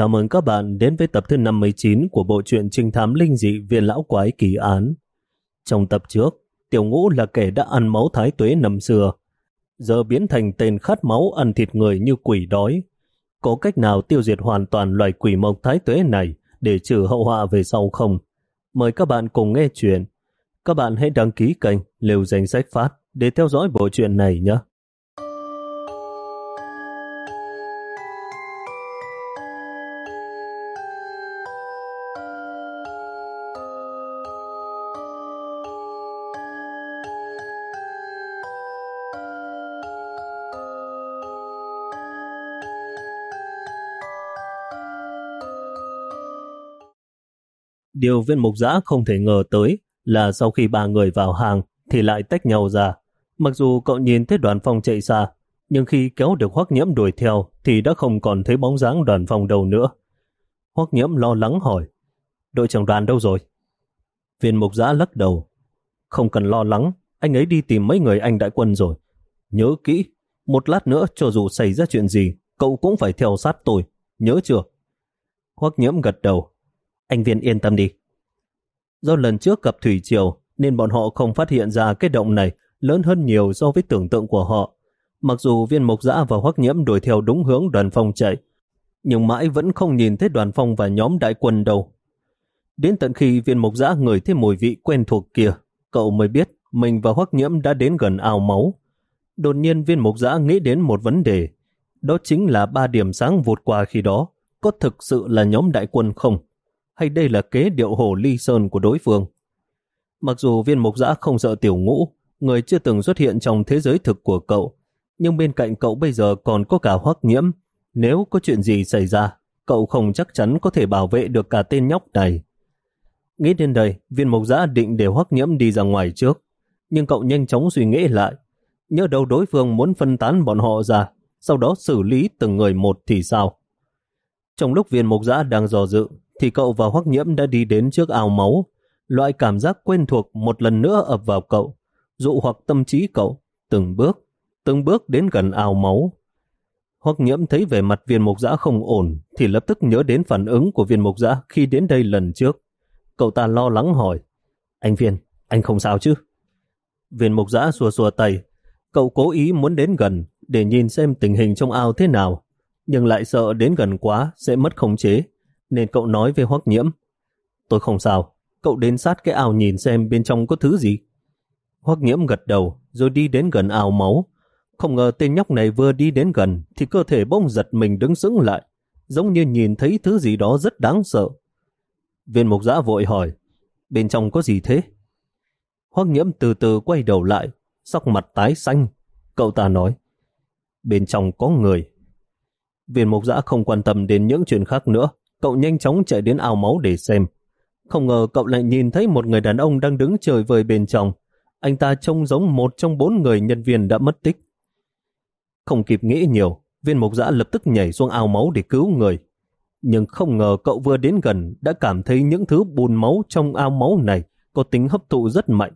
Chào mừng các bạn đến với tập thứ 59 của bộ truyện trinh thám linh dị viên lão quái kỳ án. Trong tập trước, Tiểu Ngũ là kẻ đã ăn máu thái tuế năm xưa, giờ biến thành tên khát máu ăn thịt người như quỷ đói. Có cách nào tiêu diệt hoàn toàn loài quỷ mộc thái tuế này để trừ hậu họa về sau không? Mời các bạn cùng nghe chuyện. Các bạn hãy đăng ký kênh Liều Danh Sách Phát để theo dõi bộ truyện này nhé. Điều viên mục giã không thể ngờ tới là sau khi ba người vào hàng thì lại tách nhau ra. Mặc dù cậu nhìn thấy đoàn phong chạy xa, nhưng khi kéo được hoắc nhiễm đuổi theo thì đã không còn thấy bóng dáng đoàn phong đâu nữa. Hoắc nhiễm lo lắng hỏi, đội trưởng đoàn đâu rồi? Viên mục giã lắc đầu, không cần lo lắng, anh ấy đi tìm mấy người anh đại quân rồi. Nhớ kỹ, một lát nữa cho dù xảy ra chuyện gì, cậu cũng phải theo sát tôi, nhớ chưa? Hoắc nhiễm gật đầu, anh Viên yên tâm đi. Do lần trước gặp Thủy Triều nên bọn họ không phát hiện ra cái động này lớn hơn nhiều so với tưởng tượng của họ. Mặc dù viên mộc dã và hoắc nhiễm đuổi theo đúng hướng đoàn phong chạy, nhưng mãi vẫn không nhìn thấy đoàn phong và nhóm đại quân đâu. Đến tận khi viên mộc dã ngửi thấy mùi vị quen thuộc kia, cậu mới biết mình và hoắc nhiễm đã đến gần ao máu. Đột nhiên viên mộc dã nghĩ đến một vấn đề, đó chính là ba điểm sáng vụt qua khi đó, có thực sự là nhóm đại quân không? Hay đây là kế điệu hồ ly sơn của đối phương. Mặc dù viên mục giã không sợ tiểu ngũ, người chưa từng xuất hiện trong thế giới thực của cậu, nhưng bên cạnh cậu bây giờ còn có cả hoắc nhiễm. Nếu có chuyện gì xảy ra, cậu không chắc chắn có thể bảo vệ được cả tên nhóc này. Nghĩ đến đây, viên mục giã định để hoắc nhiễm đi ra ngoài trước, nhưng cậu nhanh chóng suy nghĩ lại. Nhớ đâu đối phương muốn phân tán bọn họ ra, sau đó xử lý từng người một thì sao? Trong lúc viên mục giã đang dò dự, thì cậu và Hoắc Nhiễm đã đi đến trước ao máu. Loại cảm giác quen thuộc một lần nữa ập vào cậu, dụ hoặc tâm trí cậu, từng bước, từng bước đến gần ao máu. Hoắc Nhiễm thấy về mặt viên mục giã không ổn, thì lập tức nhớ đến phản ứng của viên mục giã khi đến đây lần trước. Cậu ta lo lắng hỏi, anh viên, anh không sao chứ? Viên mục giã xua xua tay, cậu cố ý muốn đến gần để nhìn xem tình hình trong ao thế nào, nhưng lại sợ đến gần quá sẽ mất khống chế, nên cậu nói với Hoắc Nhiễm. Tôi không sao, cậu đến sát cái ao nhìn xem bên trong có thứ gì. Hoắc Nhiễm gật đầu rồi đi đến gần ao máu. Không ngờ tên nhóc này vừa đi đến gần thì cơ thể bỗng giật mình đứng sững lại, giống như nhìn thấy thứ gì đó rất đáng sợ. Viên mục giã vội hỏi, bên trong có gì thế? Hoắc Nhiễm từ từ quay đầu lại, sắc mặt tái xanh. Cậu ta nói, bên trong có người. Viên mục giã không quan tâm đến những chuyện khác nữa, cậu nhanh chóng chạy đến ao máu để xem. Không ngờ cậu lại nhìn thấy một người đàn ông đang đứng trời vời bên trong. Anh ta trông giống một trong bốn người nhân viên đã mất tích. Không kịp nghĩ nhiều, viên mục giã lập tức nhảy xuống ao máu để cứu người. Nhưng không ngờ cậu vừa đến gần đã cảm thấy những thứ bùn máu trong ao máu này có tính hấp thụ rất mạnh,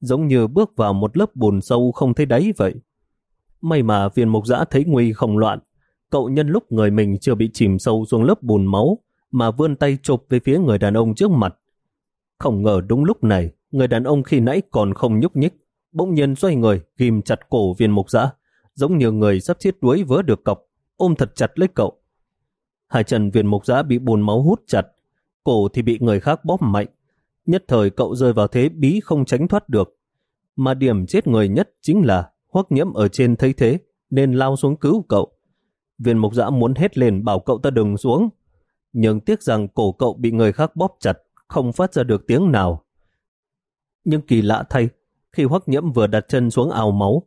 giống như bước vào một lớp bùn sâu không thấy đáy vậy. May mà viên mục giã thấy nguy không loạn, cậu nhân lúc người mình chưa bị chìm sâu xuống lớp bùn máu mà vươn tay chụp về phía người đàn ông trước mặt. Không ngờ đúng lúc này, người đàn ông khi nãy còn không nhúc nhích, bỗng nhiên xoay người, ghim chặt cổ viên mục giã, giống như người sắp chết đuối vớ được cọc, ôm thật chặt lấy cậu. Hai chân viên mục giã bị bùn máu hút chặt, cổ thì bị người khác bóp mạnh. Nhất thời cậu rơi vào thế bí không tránh thoát được. Mà điểm chết người nhất chính là hoắc nhiễm ở trên thấy thế, nên lao xuống cứu cậu. Viên mục giã muốn hét lên bảo cậu ta đừng xuống, nhưng tiếc rằng cổ cậu bị người khác bóp chặt, không phát ra được tiếng nào. Nhưng kỳ lạ thay, khi hoắc nhiễm vừa đặt chân xuống ao máu,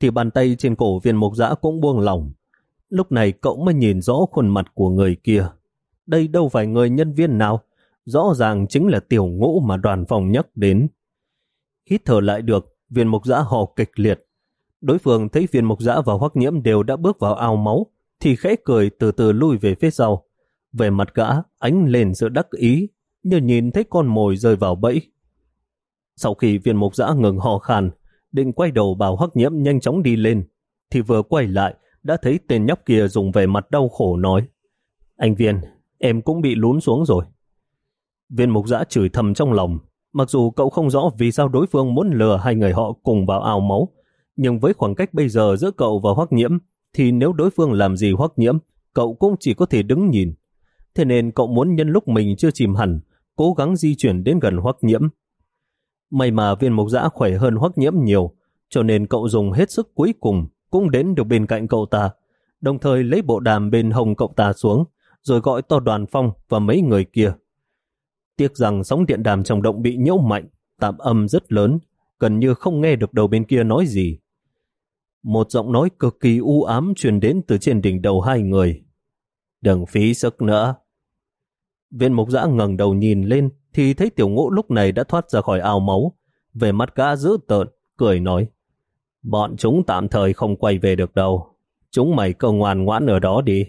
thì bàn tay trên cổ viên mục giã cũng buông lỏng. Lúc này cậu mới nhìn rõ khuôn mặt của người kia. Đây đâu phải người nhân viên nào, rõ ràng chính là tiểu ngũ mà đoàn phòng nhắc đến. Hít thở lại được, viên mục giã hò kịch liệt. Đối phương thấy viên mục giã và hoắc nhiễm đều đã bước vào ao máu, thì khẽ cười từ từ lui về phía sau. Về mặt gã, ánh lên sự đắc ý, như nhìn thấy con mồi rơi vào bẫy. Sau khi viên mục giã ngừng hò khàn, định quay đầu bảo hắc nhiễm nhanh chóng đi lên, thì vừa quay lại, đã thấy tên nhóc kia dùng về mặt đau khổ nói. Anh viên, em cũng bị lún xuống rồi. Viên mục giã chửi thầm trong lòng, mặc dù cậu không rõ vì sao đối phương muốn lừa hai người họ cùng vào ao máu, nhưng với khoảng cách bây giờ giữa cậu và Hoắc Nhiễm, thì nếu đối phương làm gì Hoắc Nhiễm, cậu cũng chỉ có thể đứng nhìn. Thế nên cậu muốn nhân lúc mình chưa chìm hẳn, cố gắng di chuyển đến gần Hoắc Nhiễm. May mà viên mục giã khỏe hơn Hoắc Nhiễm nhiều, cho nên cậu dùng hết sức cuối cùng cũng đến được bên cạnh cậu ta, đồng thời lấy bộ đàm bên hồng cậu ta xuống, rồi gọi to đoàn phong và mấy người kia. Tiếc rằng sóng điện đàm trong động bị nhiễu mạnh, tạm âm rất lớn, gần như không nghe được đầu bên kia nói gì. Một giọng nói cực kỳ u ám truyền đến từ trên đỉnh đầu hai người. Đừng phí sức nữa. Viên mục giã ngẩng đầu nhìn lên thì thấy tiểu ngũ lúc này đã thoát ra khỏi ao máu. Về mắt gã dữ tợn, cười nói. Bọn chúng tạm thời không quay về được đâu. Chúng mày cơ ngoan ngoãn ở đó đi.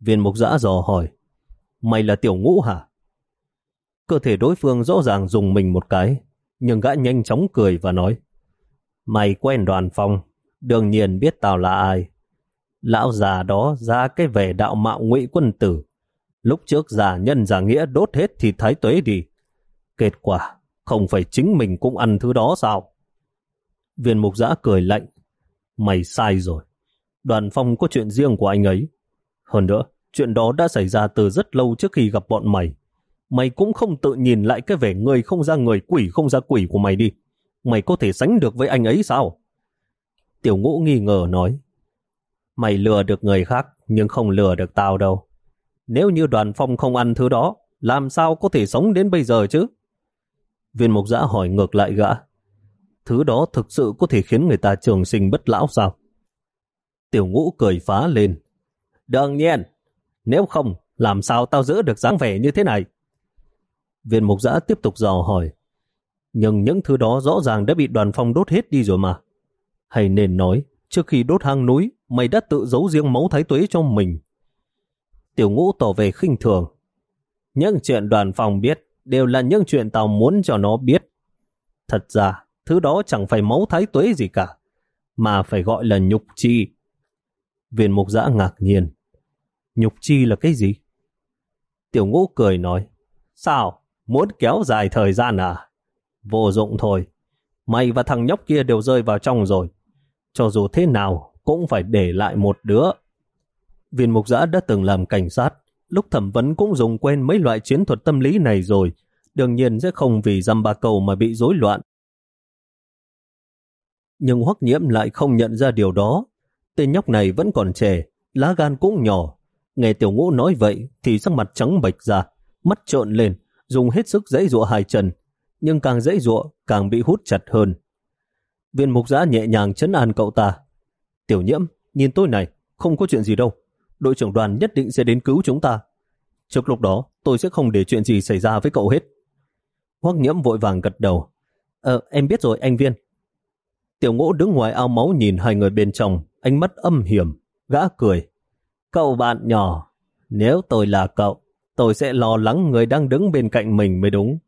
Viên mục giã dò hỏi. Mày là tiểu ngũ hả? Cơ thể đối phương rõ ràng dùng mình một cái, nhưng gã nhanh chóng cười và nói. Mày quen đoàn phong, đương nhiên biết tao là ai. Lão già đó ra cái vẻ đạo mạo ngụy quân tử. Lúc trước giả nhân giả nghĩa đốt hết thì thái tuế đi. Kết quả, không phải chính mình cũng ăn thứ đó sao? Viên mục giã cười lạnh. Mày sai rồi. Đoàn phong có chuyện riêng của anh ấy. Hơn nữa, chuyện đó đã xảy ra từ rất lâu trước khi gặp bọn mày. Mày cũng không tự nhìn lại cái vẻ người không ra người quỷ không ra quỷ của mày đi. Mày có thể sánh được với anh ấy sao? Tiểu ngũ nghi ngờ nói. Mày lừa được người khác nhưng không lừa được tao đâu. Nếu như đoàn phong không ăn thứ đó, làm sao có thể sống đến bây giờ chứ? Viên mục giã hỏi ngược lại gã. Thứ đó thực sự có thể khiến người ta trường sinh bất lão sao? Tiểu ngũ cười phá lên. Đương nhiên, nếu không, làm sao tao giữ được dáng vẻ như thế này? Viên mục giã tiếp tục dò hỏi. Nhưng những thứ đó rõ ràng đã bị đoàn phong đốt hết đi rồi mà. Hay nên nói, trước khi đốt hang núi, mày đã tự giấu riêng máu thái tuế cho mình. Tiểu ngũ tỏ về khinh thường. Những chuyện đoàn phòng biết đều là những chuyện tao muốn cho nó biết. Thật ra, thứ đó chẳng phải máu thái tuế gì cả, mà phải gọi là nhục chi. Viên mục giã ngạc nhiên. Nhục chi là cái gì? Tiểu ngũ cười nói, sao, muốn kéo dài thời gian à? Vô dụng thôi, mày và thằng nhóc kia đều rơi vào trong rồi. Cho dù thế nào, cũng phải để lại một đứa. Viên mục giã đã từng làm cảnh sát, lúc thẩm vấn cũng dùng quen mấy loại chiến thuật tâm lý này rồi, đương nhiên sẽ không vì dăm ba cầu mà bị rối loạn. Nhưng hoắc nhiễm lại không nhận ra điều đó. Tên nhóc này vẫn còn trẻ, lá gan cũng nhỏ. Nghe tiểu ngũ nói vậy thì sắc mặt trắng bệch ra, mắt trợn lên, dùng hết sức dãy dụa hai chân, nhưng càng dãy dụa càng bị hút chặt hơn. Viên mục giã nhẹ nhàng chấn an cậu ta. Tiểu nhiễm, nhìn tôi này, không có chuyện gì đâu. Đội trưởng đoàn nhất định sẽ đến cứu chúng ta. Trước lúc đó, tôi sẽ không để chuyện gì xảy ra với cậu hết. Hoắc nhiễm vội vàng gật đầu. Ờ, em biết rồi, anh Viên. Tiểu ngũ đứng ngoài ao máu nhìn hai người bên trong, ánh mắt âm hiểm, gã cười. Cậu bạn nhỏ, nếu tôi là cậu, tôi sẽ lo lắng người đang đứng bên cạnh mình mới đúng.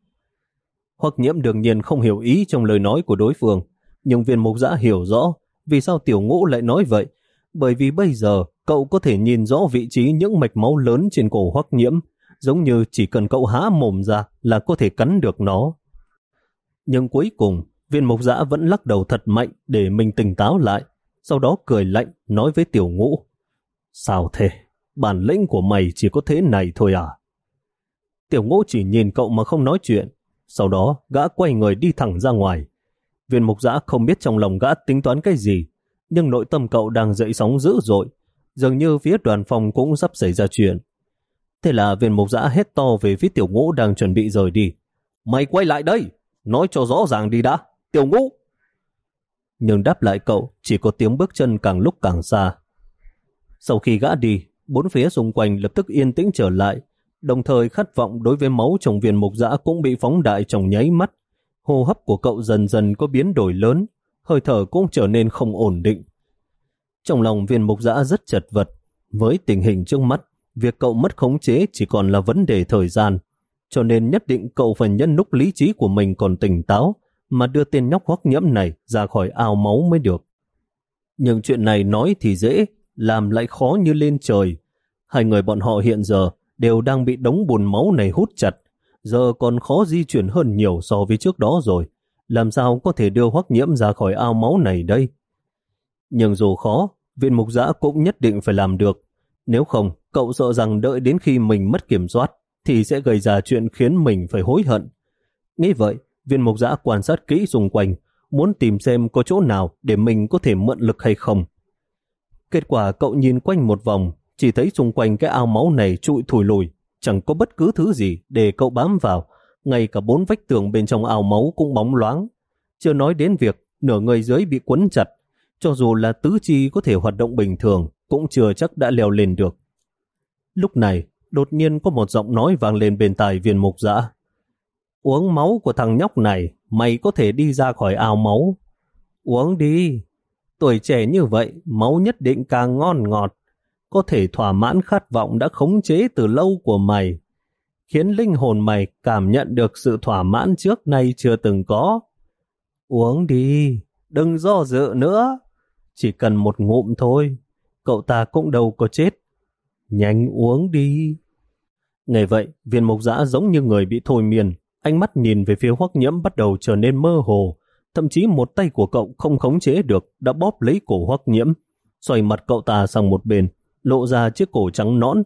Hoắc nhiễm đương nhiên không hiểu ý trong lời nói của đối phương, nhưng viên mục giã hiểu rõ vì sao tiểu ngũ lại nói vậy, bởi vì bây giờ cậu có thể nhìn rõ vị trí những mạch máu lớn trên cổ Hoắc nhiễm, giống như chỉ cần cậu há mồm ra là có thể cắn được nó. Nhưng cuối cùng, viên mục giã vẫn lắc đầu thật mạnh để mình tỉnh táo lại, sau đó cười lạnh nói với tiểu ngũ. Sao thế? Bản lĩnh của mày chỉ có thế này thôi à? Tiểu ngũ chỉ nhìn cậu mà không nói chuyện, sau đó gã quay người đi thẳng ra ngoài. Viên mục giã không biết trong lòng gã tính toán cái gì, nhưng nội tâm cậu đang dậy sóng dữ dội, dường như phía đoàn phòng cũng sắp xảy ra chuyện. Thế là viên mục giã hét to về phía tiểu ngũ đang chuẩn bị rời đi. Mày quay lại đây! Nói cho rõ ràng đi đã! Tiểu ngũ! Nhưng đáp lại cậu chỉ có tiếng bước chân càng lúc càng xa. Sau khi gã đi, bốn phía xung quanh lập tức yên tĩnh trở lại, đồng thời khát vọng đối với máu trong viên mục giã cũng bị phóng đại trong nháy mắt. Hô hấp của cậu dần dần có biến đổi lớn, hơi thở cũng trở nên không ổn định. Trong lòng viên mục giã rất chật vật, với tình hình trước mắt, việc cậu mất khống chế chỉ còn là vấn đề thời gian, cho nên nhất định cậu phải nhân lúc lý trí của mình còn tỉnh táo mà đưa tên nhóc hoắc nhiễm này ra khỏi ao máu mới được. Nhưng chuyện này nói thì dễ, làm lại khó như lên trời. Hai người bọn họ hiện giờ đều đang bị đống bùn máu này hút chặt, giờ còn khó di chuyển hơn nhiều so với trước đó rồi. Làm sao có thể đưa hoắc nhiễm ra khỏi ao máu này đây? Nhưng dù khó, viên mục giã cũng nhất định phải làm được. Nếu không, cậu sợ rằng đợi đến khi mình mất kiểm soát, thì sẽ gây ra chuyện khiến mình phải hối hận. Nghĩ vậy, viên mục giã quan sát kỹ xung quanh, muốn tìm xem có chỗ nào để mình có thể mượn lực hay không. Kết quả cậu nhìn quanh một vòng, chỉ thấy xung quanh cái ao máu này trụi thùi lùi, chẳng có bất cứ thứ gì để cậu bám vào, ngay cả bốn vách tường bên trong ao máu cũng bóng loáng. Chưa nói đến việc nửa người dưới bị quấn chặt, cho dù là tứ chi có thể hoạt động bình thường, cũng chưa chắc đã leo lên được. Lúc này, đột nhiên có một giọng nói vang lên bên tai viên mục dã. Uống máu của thằng nhóc này, mày có thể đi ra khỏi ao máu. Uống đi. Tuổi trẻ như vậy, máu nhất định càng ngon ngọt. Có thể thỏa mãn khát vọng đã khống chế từ lâu của mày. Khiến linh hồn mày cảm nhận được sự thỏa mãn trước nay chưa từng có. Uống đi, đừng do dự nữa. Chỉ cần một ngụm thôi, cậu ta cũng đâu có chết. Nhanh uống đi. Ngày vậy, viên mộc dã giống như người bị thôi miên, ánh mắt nhìn về phía hoắc nhiễm bắt đầu trở nên mơ hồ, thậm chí một tay của cậu không khống chế được đã bóp lấy cổ hoắc nhiễm, xoay mặt cậu ta sang một bên, lộ ra chiếc cổ trắng nõn.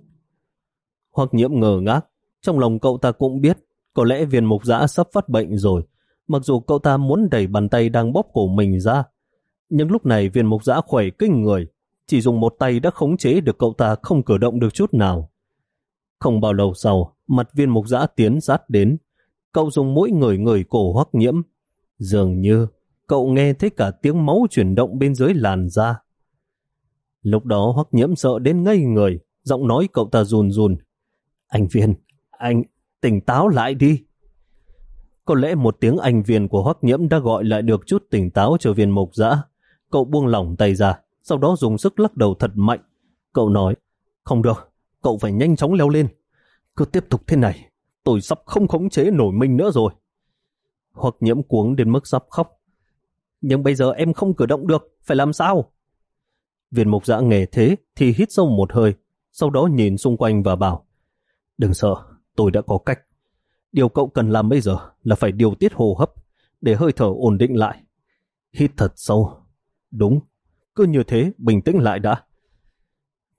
hoặc nhiễm ngờ ngác, trong lòng cậu ta cũng biết, có lẽ viên mục giã sắp phát bệnh rồi, mặc dù cậu ta muốn đẩy bàn tay đang bóp cổ mình ra. Nhưng lúc này viên mục giã khỏe kinh người, chỉ dùng một tay đã khống chế được cậu ta không cử động được chút nào. Không bao lâu sau, mặt viên mục giã tiến sát đến, cậu dùng mũi người người cổ hoắc nhiễm. Dường như cậu nghe thấy cả tiếng máu chuyển động bên dưới làn da. Lúc đó hoắc nhiễm sợ đến ngây người, giọng nói cậu ta run run. Anh viên, anh tỉnh táo lại đi. Có lẽ một tiếng anh viên của hoắc nhiễm đã gọi lại được chút tỉnh táo cho viên mục dã. Cậu buông lỏng tay ra, sau đó dùng sức lắc đầu thật mạnh. Cậu nói, không được, cậu phải nhanh chóng leo lên. Cứ tiếp tục thế này, tôi sắp không khống chế nổi mình nữa rồi. Hoặc nhiễm cuống đến mức sắp khóc. Nhưng bây giờ em không cử động được, phải làm sao? Viên mục giã nghe thế thì hít sâu một hơi, sau đó nhìn xung quanh và bảo Đừng sợ, tôi đã có cách. Điều cậu cần làm bây giờ là phải điều tiết hô hấp để hơi thở ổn định lại. Hít thật sâu. Đúng, cứ như thế bình tĩnh lại đã.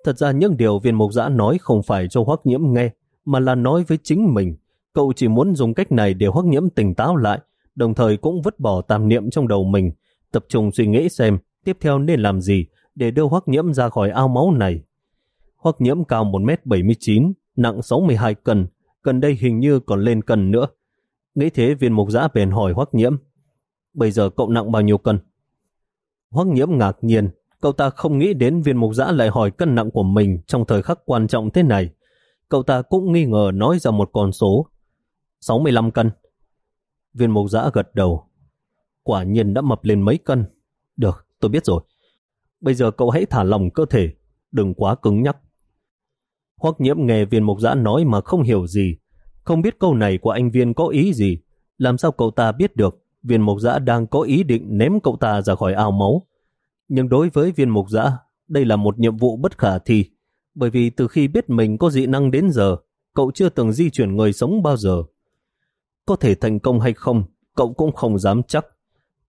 Thật ra những điều viên mục giã nói không phải cho hoắc nhiễm nghe, mà là nói với chính mình. Cậu chỉ muốn dùng cách này để hoắc nhiễm tỉnh táo lại, đồng thời cũng vứt bỏ tàm niệm trong đầu mình, tập trung suy nghĩ xem tiếp theo nên làm gì để đưa hoắc nhiễm ra khỏi ao máu này. Hoắc nhiễm cao 1m79, nặng 62 cân, gần đây hình như còn lên cân nữa. Nghĩ thế viên mục giã bèn hỏi hoắc nhiễm, bây giờ cậu nặng bao nhiêu cân? Hoắc nhiễm ngạc nhiên, cậu ta không nghĩ đến viên mục giã lại hỏi cân nặng của mình trong thời khắc quan trọng thế này. Cậu ta cũng nghi ngờ nói ra một con số. 65 cân. Viên mục giã gật đầu. Quả nhiên đã mập lên mấy cân. Được, tôi biết rồi. Bây giờ cậu hãy thả lòng cơ thể, đừng quá cứng nhắc. Hoắc nhiễm nghe viên mục giã nói mà không hiểu gì. Không biết câu này của anh viên có ý gì. Làm sao cậu ta biết được viên mục giã đang có ý định ném cậu ta ra khỏi ao máu. Nhưng đối với viên mục giã, đây là một nhiệm vụ bất khả thi, bởi vì từ khi biết mình có dị năng đến giờ, cậu chưa từng di chuyển người sống bao giờ. Có thể thành công hay không, cậu cũng không dám chắc.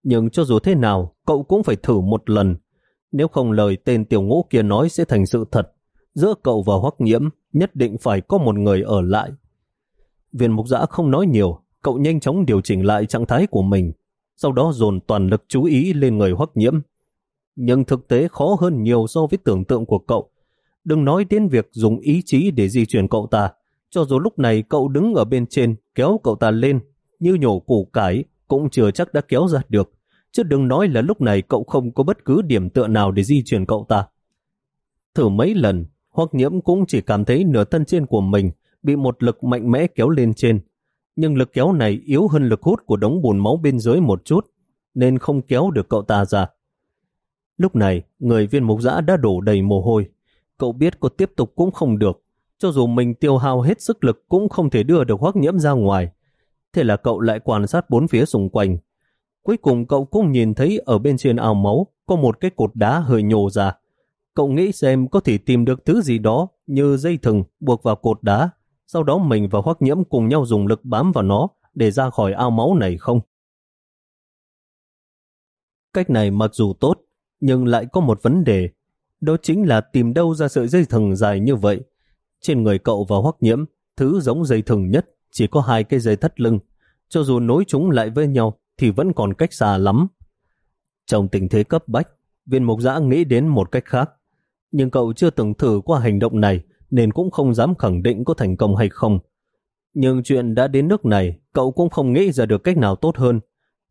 Nhưng cho dù thế nào, cậu cũng phải thử một lần. Nếu không lời tên tiểu ngũ kia nói sẽ thành sự thật, giữa cậu và hoắc nhiễm nhất định phải có một người ở lại. Viên mục giã không nói nhiều, cậu nhanh chóng điều chỉnh lại trạng thái của mình, sau đó dồn toàn lực chú ý lên người hoắc nhiễm. Nhưng thực tế khó hơn nhiều so với tưởng tượng của cậu. Đừng nói đến việc dùng ý chí để di chuyển cậu ta, cho dù lúc này cậu đứng ở bên trên kéo cậu ta lên, như nhổ củ cải, cũng chưa chắc đã kéo ra được. Chứ đừng nói là lúc này cậu không có bất cứ điểm tựa nào để di chuyển cậu ta. Thử mấy lần, Hoắc nhiễm cũng chỉ cảm thấy nửa thân trên của mình bị một lực mạnh mẽ kéo lên trên, nhưng lực kéo này yếu hơn lực hút của đống bùn máu bên dưới một chút, nên không kéo được cậu ta ra. Lúc này, người viên mục giã đã đổ đầy mồ hôi. Cậu biết có tiếp tục cũng không được. Cho dù mình tiêu hao hết sức lực cũng không thể đưa được hoắc nhiễm ra ngoài. Thế là cậu lại quan sát bốn phía xung quanh. Cuối cùng cậu cũng nhìn thấy ở bên trên ao máu có một cái cột đá hơi nhô ra. Cậu nghĩ xem có thể tìm được thứ gì đó như dây thừng buộc vào cột đá sau đó mình và Hoắc Nhiễm cùng nhau dùng lực bám vào nó để ra khỏi ao máu này không? Cách này mặc dù tốt, nhưng lại có một vấn đề. Đó chính là tìm đâu ra sợi dây thừng dài như vậy. Trên người cậu và Hoắc Nhiễm, thứ giống dây thừng nhất chỉ có hai cái dây thắt lưng. Cho dù nối chúng lại với nhau thì vẫn còn cách xa lắm. Trong tình thế cấp bách, viên mục giã nghĩ đến một cách khác. Nhưng cậu chưa từng thử qua hành động này nên cũng không dám khẳng định có thành công hay không. Nhưng chuyện đã đến nước này, cậu cũng không nghĩ ra được cách nào tốt hơn.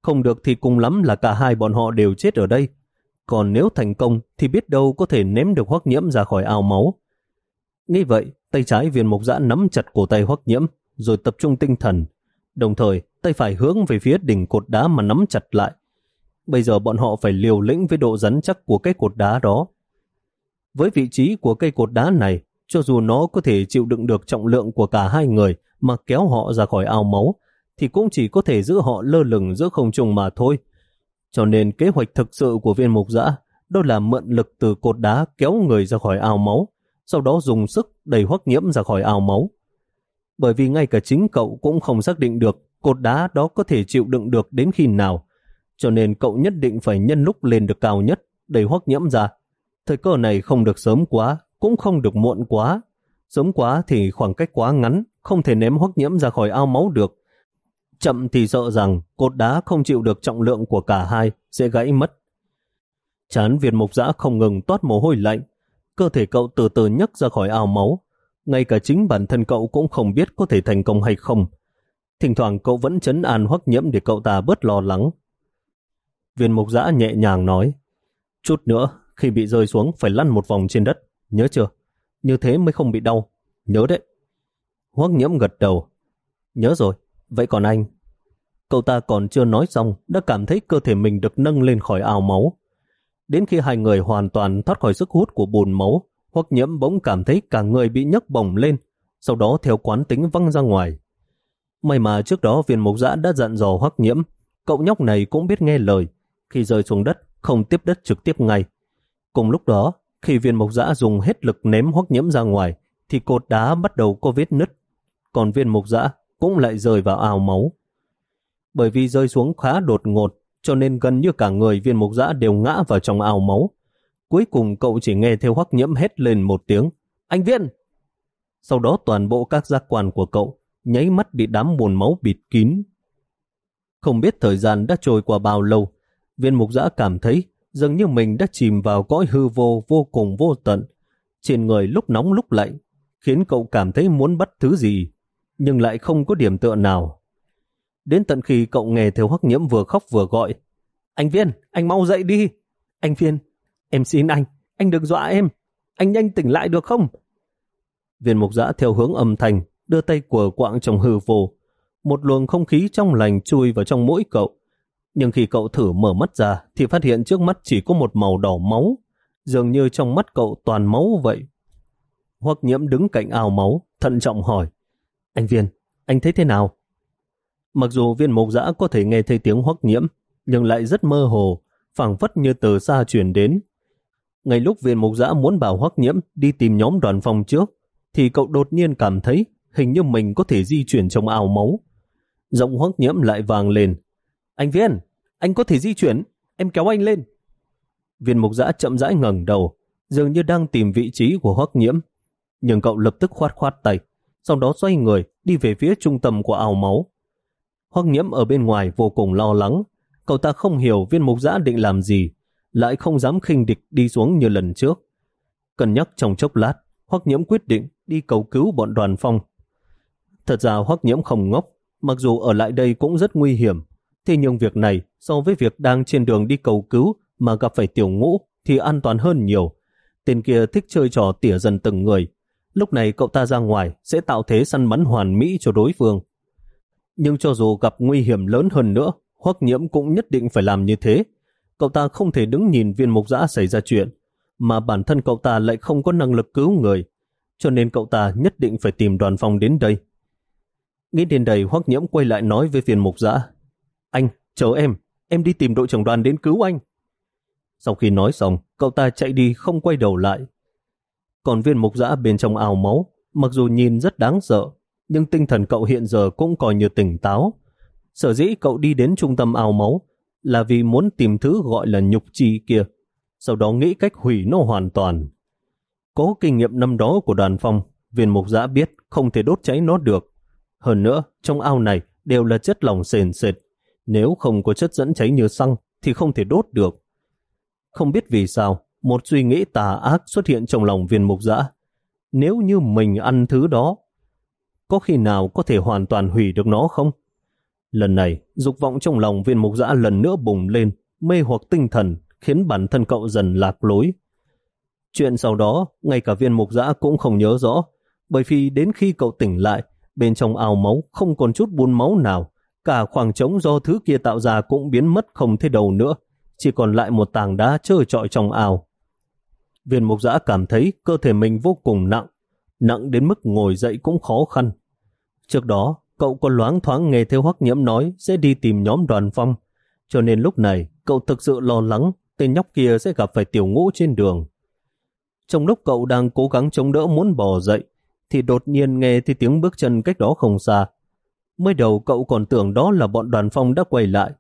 Không được thì cùng lắm là cả hai bọn họ đều chết ở đây. Còn nếu thành công thì biết đâu có thể ném được hoắc nhiễm ra khỏi ao máu. Nghĩ vậy, tay trái viên mục giã nắm chặt cổ tay hoắc nhiễm, rồi tập trung tinh thần. Đồng thời, tay phải hướng về phía đỉnh cột đá mà nắm chặt lại. Bây giờ bọn họ phải liều lĩnh với độ rắn chắc của cái cột đá đó. Với vị trí của cây cột đá này, cho dù nó có thể chịu đựng được trọng lượng của cả hai người mà kéo họ ra khỏi ao máu, thì cũng chỉ có thể giữ họ lơ lửng giữa không trung mà thôi. Cho nên kế hoạch thực sự của viên mục giã đó là mượn lực từ cột đá kéo người ra khỏi ao máu, sau đó dùng sức đẩy hoắc nhiễm ra khỏi ao máu. Bởi vì ngay cả chính cậu cũng không xác định được cột đá đó có thể chịu đựng được đến khi nào, cho nên cậu nhất định phải nhân lúc lên được cao nhất, đẩy hoắc nhiễm ra. Thời cơ này không được sớm quá, cũng không được muộn quá. Sớm quá thì khoảng cách quá ngắn, không thể ném hoắc nhiễm ra khỏi ao máu được. Chậm thì sợ rằng cột đá không chịu được trọng lượng của cả hai sẽ gãy mất. Chán Việt Mục Giã không ngừng toát mồ hôi lạnh. Cơ thể cậu từ từ nhấc ra khỏi ao máu. Ngay cả chính bản thân cậu cũng không biết có thể thành công hay không. Thỉnh thoảng cậu vẫn chấn an hoắc nhiễm để cậu ta bớt lo lắng. Viên Mục Giã nhẹ nhàng nói Chút nữa, khi bị rơi xuống phải lăn một vòng trên đất. Nhớ chưa? Như thế mới không bị đau. Nhớ đấy. Hoắc nhiễm gật đầu. Nhớ rồi. Vậy còn anh? Cậu ta còn chưa nói xong đã cảm thấy cơ thể mình được nâng lên khỏi ao máu. Đến khi hai người hoàn toàn thoát khỏi sức hút của bùn máu, Hoắc nhiễm bỗng cảm thấy cả người bị nhấc bổng lên, sau đó theo quán tính văng ra ngoài. May mà trước đó viên mục giã đã dặn dò Hoắc nhiễm, cậu nhóc này cũng biết nghe lời, khi rơi xuống đất không tiếp đất trực tiếp ngay. Cùng lúc đó, khi viên mục giã dùng hết lực ném Hoắc nhiễm ra ngoài, thì cột đá bắt đầu có vết nứt, còn viên mục giã cũng lại rơi vào ao máu. Bởi vì rơi xuống khá đột ngột, cho nên gần như cả người viên mục giã đều ngã vào trong ao máu. Cuối cùng cậu chỉ nghe theo hoắc nhiễm hét lên một tiếng, anh viên! Sau đó toàn bộ các giác quan của cậu nháy mắt bị đám buồn máu bịt kín. Không biết thời gian đã trôi qua bao lâu, viên mục giã cảm thấy dường như mình đã chìm vào cõi hư vô vô cùng vô tận. Trên người lúc nóng lúc lạnh, khiến cậu cảm thấy muốn bắt thứ gì nhưng lại không có điểm tựa nào. Đến tận khi cậu nghe theo hoắc nhiễm vừa khóc vừa gọi, anh Viên, anh mau dậy đi. Anh Viên, em xin anh, anh đừng dọa em, anh nhanh tỉnh lại được không? Viên mục giã theo hướng âm thanh, đưa tay của quạng trong hư vô. Một luồng không khí trong lành chui vào trong mũi cậu. Nhưng khi cậu thử mở mắt ra, thì phát hiện trước mắt chỉ có một màu đỏ máu, dường như trong mắt cậu toàn máu vậy. Hoắc nhiễm đứng cạnh ao máu, thận trọng hỏi. Anh Viên, anh thấy thế nào? Mặc dù viên mộc giã có thể nghe thấy tiếng hoắc nhiễm, nhưng lại rất mơ hồ, phảng phất như từ xa truyền đến. Ngay lúc viên Mục giã muốn bảo hoắc nhiễm đi tìm nhóm đoàn phòng trước, thì cậu đột nhiên cảm thấy hình như mình có thể di chuyển trong ảo máu. Giọng hoắc nhiễm lại vàng lên. Anh Viên, anh có thể di chuyển, em kéo anh lên. Viên mục giã chậm rãi ngẩng đầu, dường như đang tìm vị trí của hoắc nhiễm. Nhưng cậu lập tức khoát khoát tay sau đó xoay người đi về phía trung tâm của ao máu. Hoắc nhiễm ở bên ngoài vô cùng lo lắng, cậu ta không hiểu viên mục giã định làm gì, lại không dám khinh địch đi xuống như lần trước. Cân nhắc trong chốc lát, Hoắc nhiễm quyết định đi cầu cứu bọn đoàn phong. Thật ra Hoắc nhiễm không ngốc, mặc dù ở lại đây cũng rất nguy hiểm, thế nhưng việc này so với việc đang trên đường đi cầu cứu mà gặp phải tiểu ngũ thì an toàn hơn nhiều. Tên kia thích chơi trò tỉa dần từng người, Lúc này cậu ta ra ngoài sẽ tạo thế săn bắn hoàn mỹ cho đối phương. Nhưng cho dù gặp nguy hiểm lớn hơn nữa, Hoắc nhiễm cũng nhất định phải làm như thế. Cậu ta không thể đứng nhìn viên mục giã xảy ra chuyện, mà bản thân cậu ta lại không có năng lực cứu người, cho nên cậu ta nhất định phải tìm đoàn phòng đến đây. Nghĩ đến đây Hoắc nhiễm quay lại nói với viên mục giã. Anh, chờ em, em đi tìm đội trưởng đoàn đến cứu anh. Sau khi nói xong, cậu ta chạy đi không quay đầu lại, còn viên mục giã bên trong ao máu, mặc dù nhìn rất đáng sợ, nhưng tinh thần cậu hiện giờ cũng coi như tỉnh táo. Sở dĩ cậu đi đến trung tâm ao máu là vì muốn tìm thứ gọi là nhục chi kia, sau đó nghĩ cách hủy nó hoàn toàn. Có kinh nghiệm năm đó của đoàn phong, viên mục giã biết không thể đốt cháy nó được. Hơn nữa, trong ao này đều là chất lỏng sền sệt. Nếu không có chất dẫn cháy như xăng thì không thể đốt được. Không biết vì sao, một suy nghĩ tà ác xuất hiện trong lòng viên mục giã. Nếu như mình ăn thứ đó, có khi nào có thể hoàn toàn hủy được nó không? Lần này, dục vọng trong lòng viên mục dã lần nữa bùng lên, mê hoặc tinh thần, khiến bản thân cậu dần lạc lối. Chuyện sau đó, ngay cả viên mục dã cũng không nhớ rõ, bởi vì đến khi cậu tỉnh lại, bên trong ao máu không còn chút buôn máu nào, cả khoảng trống do thứ kia tạo ra cũng biến mất không thấy đầu nữa, chỉ còn lại một tảng đá trơ trọi trong ao. Viên mục giã cảm thấy cơ thể mình vô cùng nặng, nặng đến mức ngồi dậy cũng khó khăn. Trước đó, cậu có loáng thoáng nghe theo hoắc nhiễm nói sẽ đi tìm nhóm đoàn phong, cho nên lúc này cậu thực sự lo lắng tên nhóc kia sẽ gặp phải tiểu ngũ trên đường. Trong lúc cậu đang cố gắng chống đỡ muốn bò dậy, thì đột nhiên nghe thấy tiếng bước chân cách đó không xa. Mới đầu cậu còn tưởng đó là bọn đoàn phong đã quay lại.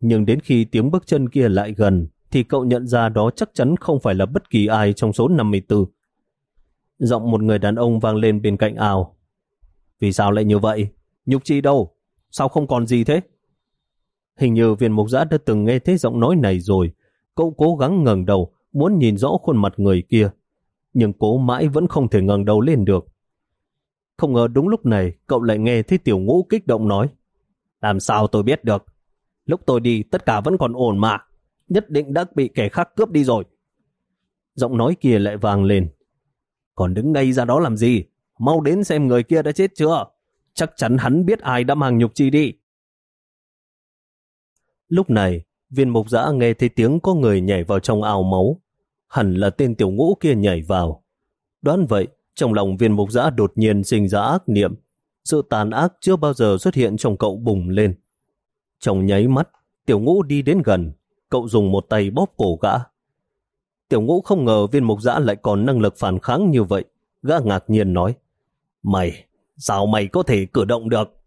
Nhưng đến khi tiếng bước chân kia lại gần, thì cậu nhận ra đó chắc chắn không phải là bất kỳ ai trong số 54. Giọng một người đàn ông vang lên bên cạnh ao. Vì sao lại như vậy? Nhục chi đâu? Sao không còn gì thế? Hình như viên mục giã đã từng nghe thấy giọng nói này rồi. Cậu cố gắng ngẩng đầu, muốn nhìn rõ khuôn mặt người kia. Nhưng cố mãi vẫn không thể ngẩng đầu lên được. Không ngờ đúng lúc này, cậu lại nghe thấy tiểu ngũ kích động nói. Làm sao tôi biết được? Lúc tôi đi, tất cả vẫn còn ổn mà. Nhất định đã bị kẻ khác cướp đi rồi. Giọng nói kia lại vang lên. Còn đứng ngay ra đó làm gì? Mau đến xem người kia đã chết chưa? Chắc chắn hắn biết ai đã mang nhục chi đi. Lúc này, viên mục giã nghe thấy tiếng có người nhảy vào trong ao máu. Hẳn là tên tiểu ngũ kia nhảy vào. Đoán vậy, trong lòng viên mục giã đột nhiên sinh ra ác niệm. Sự tàn ác chưa bao giờ xuất hiện trong cậu bùng lên. Trong nháy mắt, tiểu ngũ đi đến gần, cậu dùng một tay bóp cổ gã. Tiểu ngũ không ngờ viên mục giã lại còn năng lực phản kháng như vậy. Gã ngạc nhiên nói, Mày, sao mày có thể cử động được?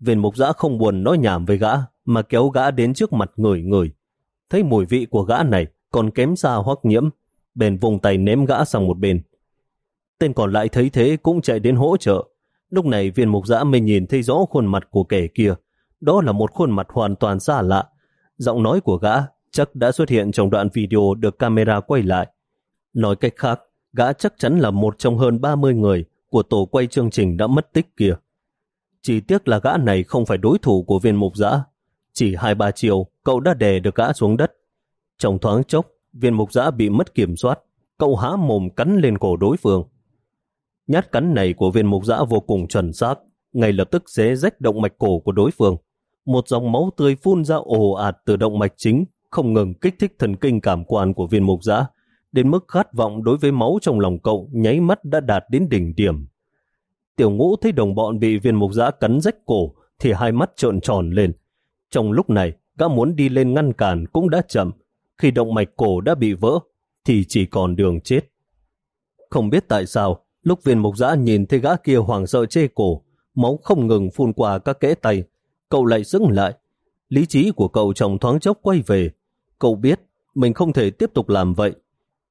Viên mục giã không buồn nói nhảm với gã, mà kéo gã đến trước mặt người người. Thấy mùi vị của gã này còn kém xa hoắc nhiễm, bền vùng tay ném gã sang một bên. Tên còn lại thấy thế cũng chạy đến hỗ trợ. Lúc này viên mục giã mới nhìn thấy rõ khuôn mặt của kẻ kia. Đó là một khuôn mặt hoàn toàn xa lạ. Giọng nói của gã chắc đã xuất hiện trong đoạn video được camera quay lại. Nói cách khác, gã chắc chắn là một trong hơn 30 người của tổ quay chương trình đã mất tích kia. Chỉ tiếc là gã này không phải đối thủ của viên mục giã. Chỉ hai ba chiều, cậu đã đè được gã xuống đất. Trong thoáng chốc, viên mục giã bị mất kiểm soát. Cậu há mồm cắn lên cổ đối phương. Nhát cắn này của viên mục giã vô cùng chuẩn xác, ngay lập tức xé rách động mạch cổ của đối phương. Một dòng máu tươi phun ra ồ ạt từ động mạch chính, không ngừng kích thích thần kinh cảm quan của viên mục giã, đến mức khát vọng đối với máu trong lòng cậu nháy mắt đã đạt đến đỉnh điểm. Tiểu ngũ thấy đồng bọn bị viên mục giã cắn rách cổ thì hai mắt trợn tròn lên. Trong lúc này, gã muốn đi lên ngăn cản cũng đã chậm. Khi động mạch cổ đã bị vỡ, thì chỉ còn đường chết. Không biết tại sao, lúc viên mục giã nhìn thấy gã kia hoàng sợ chê cổ, máu không ngừng phun qua các kẽ tay, cậu lại dừng lại. Lý trí của cậu trong thoáng chốc quay về. Cậu biết mình không thể tiếp tục làm vậy.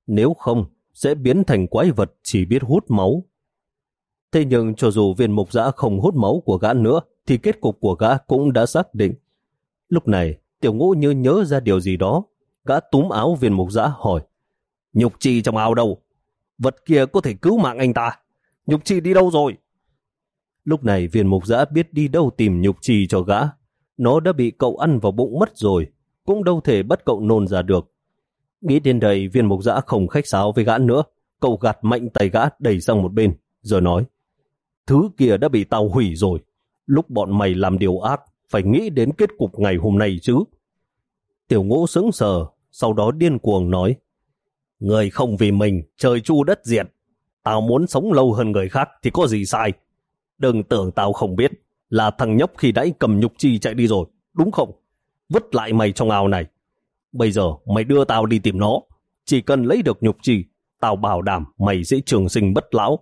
Nếu không, sẽ biến thành quái vật chỉ biết hút máu. Thế nhưng cho dù viên mục giã không hút máu của gã nữa, thì kết cục của gã cũng đã xác định. Lúc này, tiểu ngũ như nhớ ra điều gì đó. Gã túm áo viên mục giã hỏi, nhục chi trong áo đâu? Vật kia có thể cứu mạng anh ta. Nhục chi đi đâu rồi? Lúc này viên mục giã biết đi đâu tìm nhục chi cho gã. Nó đã bị cậu ăn vào bụng mất rồi, cũng đâu thể bắt cậu nôn ra được. Nghĩ đến đây viên mục giã không khách sáo với gã nữa. Cậu gạt mạnh tay gã đẩy sang một bên, rồi nói Thứ kia đã bị tao hủy rồi. Lúc bọn mày làm điều ác, phải nghĩ đến kết cục ngày hôm nay chứ. Tiểu ngũ sững sờ, sau đó điên cuồng nói Người không vì mình, trời chu đất diệt. Tao muốn sống lâu hơn người khác thì có gì sai. Đừng tưởng tao không biết là thằng nhóc khi đãi cầm nhục chi chạy đi rồi, đúng không? Vứt lại mày trong ao này. Bây giờ mày đưa tao đi tìm nó. Chỉ cần lấy được nhục trì tao bảo đảm mày sẽ trường sinh bất lão.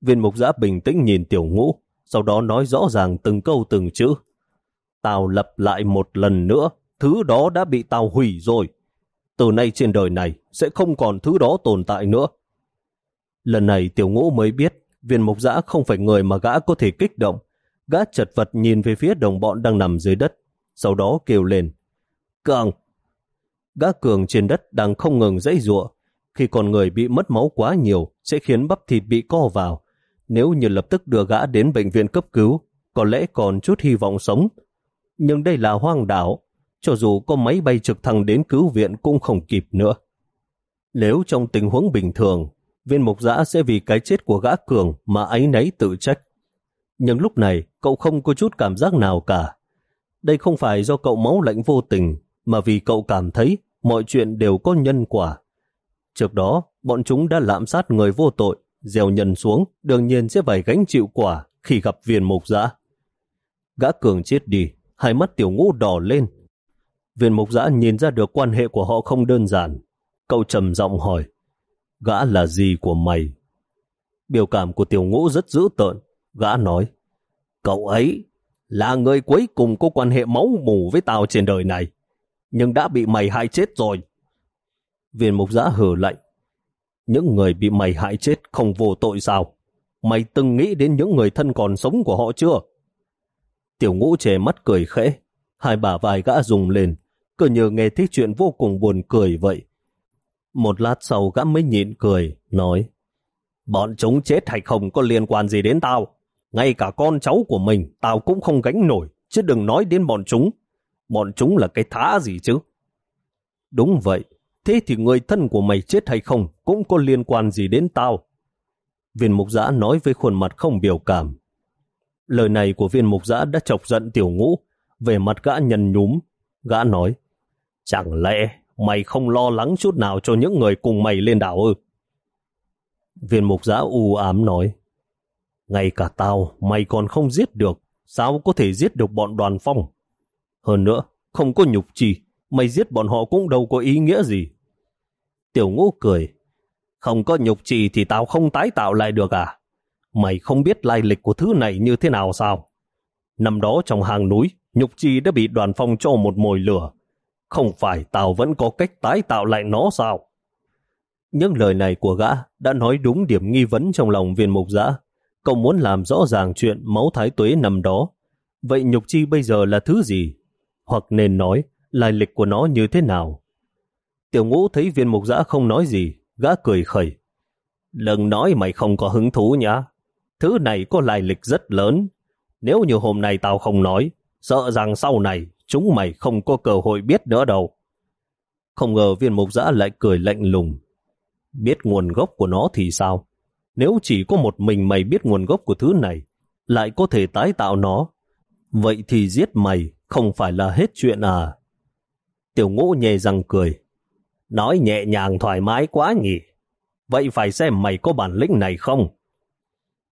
Viên mục giã bình tĩnh nhìn tiểu ngũ, sau đó nói rõ ràng từng câu từng chữ. Tao lập lại một lần nữa, thứ đó đã bị tao hủy rồi. Từ nay trên đời này sẽ không còn thứ đó tồn tại nữa. Lần này tiểu ngũ mới biết viên mục giã không phải người mà gã có thể kích động. Gã chật vật nhìn về phía đồng bọn đang nằm dưới đất, sau đó kêu lên. Cường! Gã cường trên đất đang không ngừng dãy giụa. Khi con người bị mất máu quá nhiều sẽ khiến bắp thịt bị co vào. Nếu như lập tức đưa gã đến bệnh viện cấp cứu, có lẽ còn chút hy vọng sống. Nhưng đây là hoang đảo, cho dù có máy bay trực thăng đến cứu viện cũng không kịp nữa. Nếu trong tình huống bình thường, viên mục giã sẽ vì cái chết của gã cường mà ấy nấy tự trách. Nhưng lúc này, cậu không có chút cảm giác nào cả. Đây không phải do cậu máu lạnh vô tình, mà vì cậu cảm thấy mọi chuyện đều có nhân quả. Trước đó, bọn chúng đã lạm sát người vô tội, gieo nhân xuống, đương nhiên sẽ phải gánh chịu quả khi gặp viên mục giã. Gã cường chết đi, hai mắt tiểu ngũ đỏ lên. Viên mục giã nhìn ra được quan hệ của họ không đơn giản. Cậu trầm giọng hỏi, gã là gì của mày? Biểu cảm của tiểu ngũ rất dữ tợn. Gã nói, cậu ấy là người cuối cùng có quan hệ máu mù với tao trên đời này, nhưng đã bị mày hại chết rồi. Viên mục giã hử lạnh, những người bị mày hại chết không vô tội sao? Mày từng nghĩ đến những người thân còn sống của họ chưa? Tiểu ngũ chề mắt cười khẽ, hai bà vai gã rùng lên, cứ như nghe thích chuyện vô cùng buồn cười vậy. Một lát sau gã mới nhịn cười, nói Bọn chúng chết hay không có liên quan gì đến tao. Ngay cả con cháu của mình tao cũng không gánh nổi, chứ đừng nói đến bọn chúng. Bọn chúng là cái thá gì chứ? Đúng vậy, thế thì người thân của mày chết hay không cũng có liên quan gì đến tao. Viên mục giã nói với khuôn mặt không biểu cảm. Lời này của viên mục giã đã chọc giận tiểu ngũ, về mặt gã nhân nhúm. Gã nói, chẳng lẽ mày không lo lắng chút nào cho những người cùng mày lên đảo ư? Viên mục giã u ám nói, ngay cả tao mày còn không giết được, sao có thể giết được bọn đoàn phong? Hơn nữa, không có nhục trì, mày giết bọn họ cũng đâu có ý nghĩa gì. Tiểu ngũ cười, không có nhục trì thì tao không tái tạo lại được à? Mày không biết lai lịch của thứ này như thế nào sao? Năm đó trong hàng núi, nhục trì đã bị đoàn phong cho một mồi lửa. Không phải tao vẫn có cách tái tạo lại nó sao? Những lời này của gã đã nói đúng điểm nghi vấn trong lòng viên mục giã. Cậu muốn làm rõ ràng chuyện máu thái tuế năm đó. Vậy nhục chi bây giờ là thứ gì? Hoặc nên nói, lai lịch của nó như thế nào? Tiểu ngũ thấy viên mục giã không nói gì, gã cười khẩy. Đừng nói mày không có hứng thú nhá. Thứ này có lai lịch rất lớn. Nếu như hôm nay tao không nói, sợ rằng sau này chúng mày không có cơ hội biết nữa đâu. Không ngờ viên mục giã lại cười lạnh lùng. Biết nguồn gốc của nó thì sao? Nếu chỉ có một mình mày biết nguồn gốc của thứ này, lại có thể tái tạo nó, vậy thì giết mày không phải là hết chuyện à? Tiểu ngũ nhẹ răng cười. Nói nhẹ nhàng thoải mái quá nhỉ? Vậy phải xem mày có bản lĩnh này không?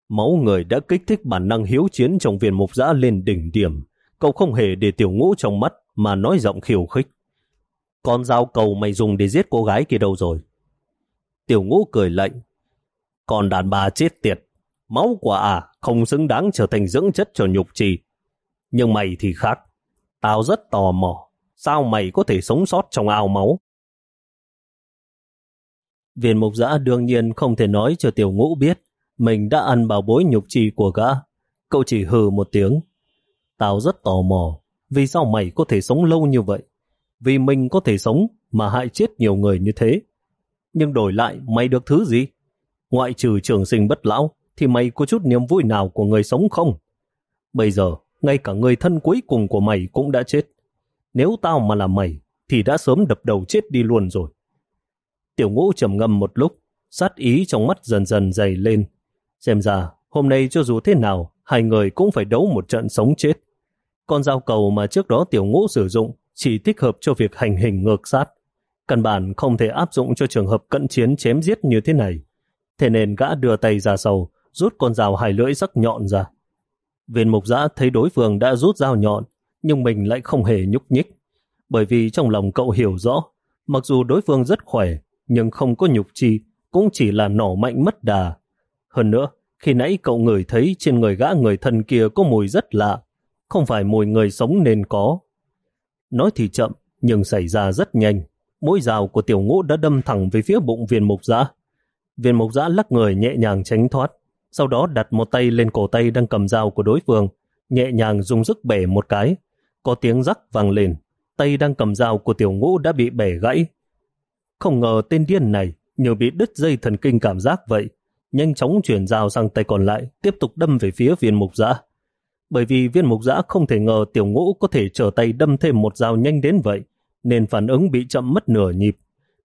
Máu người đã kích thích bản năng hiếu chiến trong viên mục giã lên đỉnh điểm. Cậu không hề để tiểu ngũ trong mắt mà nói giọng khiêu khích. Con dao cầu mày dùng để giết cô gái kia đâu rồi? Tiểu ngũ cười lạnh. Còn đàn bà chết tiệt. Máu của à không xứng đáng trở thành dưỡng chất cho nhục trì. Nhưng mày thì khác. Tao rất tò mò. Sao mày có thể sống sót trong ao máu? Viên mục giã đương nhiên không thể nói cho tiểu ngũ biết mình đã ăn bảo bối nhục trì của gã. Cậu chỉ hừ một tiếng. Tao rất tò mò, vì sao mày có thể sống lâu như vậy? Vì mình có thể sống mà hại chết nhiều người như thế. Nhưng đổi lại mày được thứ gì? Ngoại trừ trường sinh bất lão, thì mày có chút niềm vui nào của người sống không? Bây giờ, ngay cả người thân cuối cùng của mày cũng đã chết. Nếu tao mà là mày, thì đã sớm đập đầu chết đi luôn rồi. Tiểu ngũ trầm ngâm một lúc, sát ý trong mắt dần dần dày lên. Xem ra, hôm nay cho dù thế nào, hai người cũng phải đấu một trận sống chết. Con dao cầu mà trước đó tiểu ngũ sử dụng chỉ thích hợp cho việc hành hình ngược sát. Căn bản không thể áp dụng cho trường hợp cận chiến chém giết như thế này. Thế nên gã đưa tay ra sau, rút con dao hai lưỡi sắc nhọn ra. Viên mục giã thấy đối phương đã rút dao nhọn, nhưng mình lại không hề nhúc nhích. Bởi vì trong lòng cậu hiểu rõ, mặc dù đối phương rất khỏe, nhưng không có nhục chi, cũng chỉ là nổ mạnh mất đà. Hơn nữa, Khi nãy cậu ngửi thấy trên người gã người thân kia có mùi rất lạ, không phải mùi người sống nên có. Nói thì chậm, nhưng xảy ra rất nhanh. Mũi rào của tiểu ngũ đã đâm thẳng về phía bụng viên mục giã. Viên mục giã lắc người nhẹ nhàng tránh thoát, sau đó đặt một tay lên cổ tay đang cầm dao của đối phương, nhẹ nhàng dùng sức bẻ một cái. Có tiếng rắc vang lên, tay đang cầm dao của tiểu ngũ đã bị bẻ gãy. Không ngờ tên điên này như bị đứt dây thần kinh cảm giác vậy, nhanh chóng chuyển dao sang tay còn lại, tiếp tục đâm về phía viên mục giã. Bởi vì viên mục giã không thể ngờ tiểu ngũ có thể trở tay đâm thêm một dao nhanh đến vậy, nên phản ứng bị chậm mất nửa nhịp.